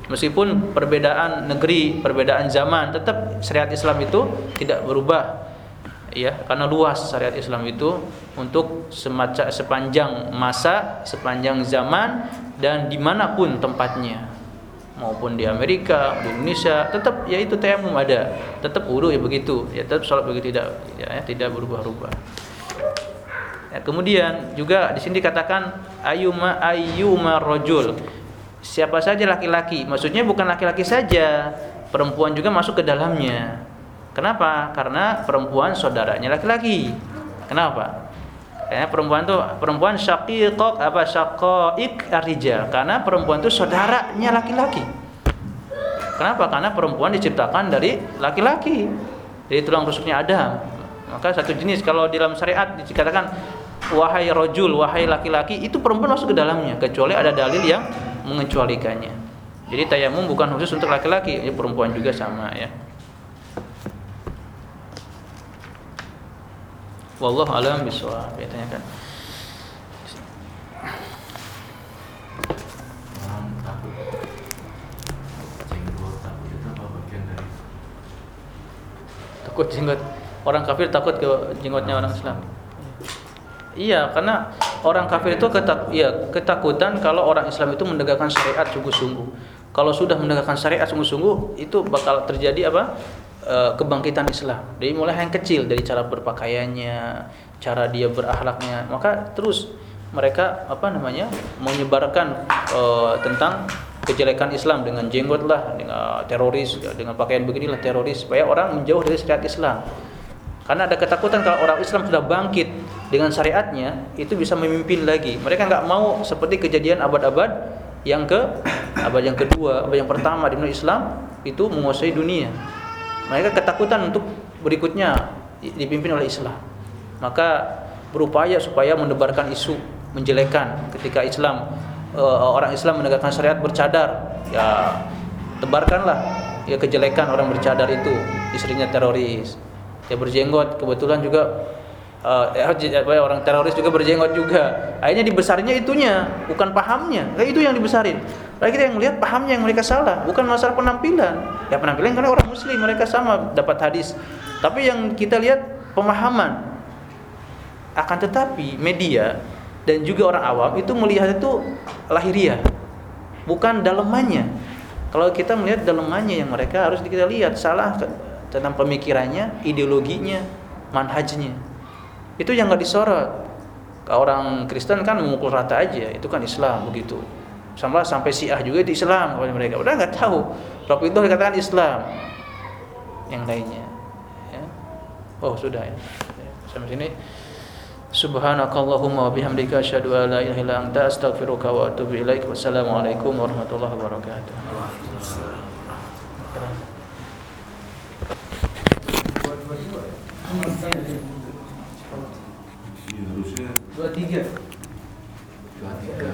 Speaker 1: Meskipun perbedaan negeri, perbedaan zaman, tetap syariat Islam itu tidak berubah. Ya, karena luas syariat Islam itu untuk semacam sepanjang masa, sepanjang zaman dan di mana pun tempatnya maupun di Amerika, di Indonesia, tetap ya itu tayamum ada, tetap wudhu ya begitu, ya tetap sholat begitu tidak ya, ya tidak berubah-ubah. Ya, kemudian juga di sini dikatakan ayuma ayuma rojul siapa saja laki-laki. Maksudnya bukan laki-laki saja, perempuan juga masuk ke dalamnya. Kenapa? Karena perempuan saudaranya laki-laki. Kenapa? Karena perempuan itu perempuan syaqiqaq apa syaqaiq arrijal. Karena perempuan itu saudaranya laki-laki. Kenapa? Karena perempuan diciptakan dari laki-laki. Dari tulang rusuknya Adam. Maka satu jenis kalau dalam syariat dikatakan wahai rojul, wahai laki-laki, itu perempuan masuk ke dalamnya kecuali ada dalil yang mengecualikannya. Jadi tayamum bukan khusus untuk laki-laki, perempuan juga sama ya. Wallahu alam bisawab ya tanyakan. Takut jenggot orang kafir takut ke jenggotnya orang Islam. Iya, karena orang kafir itu ketak, ya, ketakutan kalau orang Islam itu menegakkan syariat sungguh-sungguh. Kalau sudah menegakkan syariat sungguh-sungguh, itu bakal terjadi apa? E, kebangkitan Islam. Dari mulai yang kecil, dari cara berpakaiannya, cara dia berakhlaknya, maka terus mereka apa namanya menyebarkan e, tentang kejelekan Islam dengan jenggot lah, dengan teroris, dengan pakaian beginilah teroris, supaya orang menjauh dari syariat Islam. Karena ada ketakutan kalau orang Islam sudah bangkit dengan syariatnya, itu bisa memimpin lagi. Mereka nggak mau seperti kejadian abad-abad yang ke abad yang kedua, abad yang pertama di Islam itu menguasai dunia. Mereka ketakutan untuk berikutnya dipimpin oleh Islam. Maka berupaya supaya menebarkan isu menjelekan ketika Islam uh, orang Islam menegakkan syariat bercadar, ya tebarkanlah ya kejelekan orang bercadar itu, istrinya teroris ya berjenggot kebetulan juga uh, orang teroris juga berjenggot juga. Akhirnya dibesarnya itunya bukan pahamnya. Kayak itu yang dibesarin. Lagi kita yang melihat pahamnya yang mereka salah bukan masalah penampilan. Ya penampilan karena orang muslim mereka sama dapat hadis. Tapi yang kita lihat pemahaman. Akan tetapi media dan juga orang awam itu melihat itu lahiriah bukan dalemannya. Kalau kita melihat dalemannya yang mereka harus kita lihat salah tentang pemikirannya, ideologinya, manhajnya. Itu yang nggak disorot. Orang Kristen kan memukul rata aja, itu kan Islam begitu. Sama sampai Syiah juga di Islam kepada mereka. Udah nggak tahu. Rob itu dikatakan Islam. Yang lainnya. Ya. Oh sudah ya. Sampai sini. Subhanakallahumma wa bihamdika asyhadu an la ilaha illa anta astaghfiruka wa atubu ilaik. Wassalamualaikum warahmatullahi wabarakatuh.
Speaker 2: Iya, harusnya
Speaker 1: dua tiga
Speaker 2: dua tiga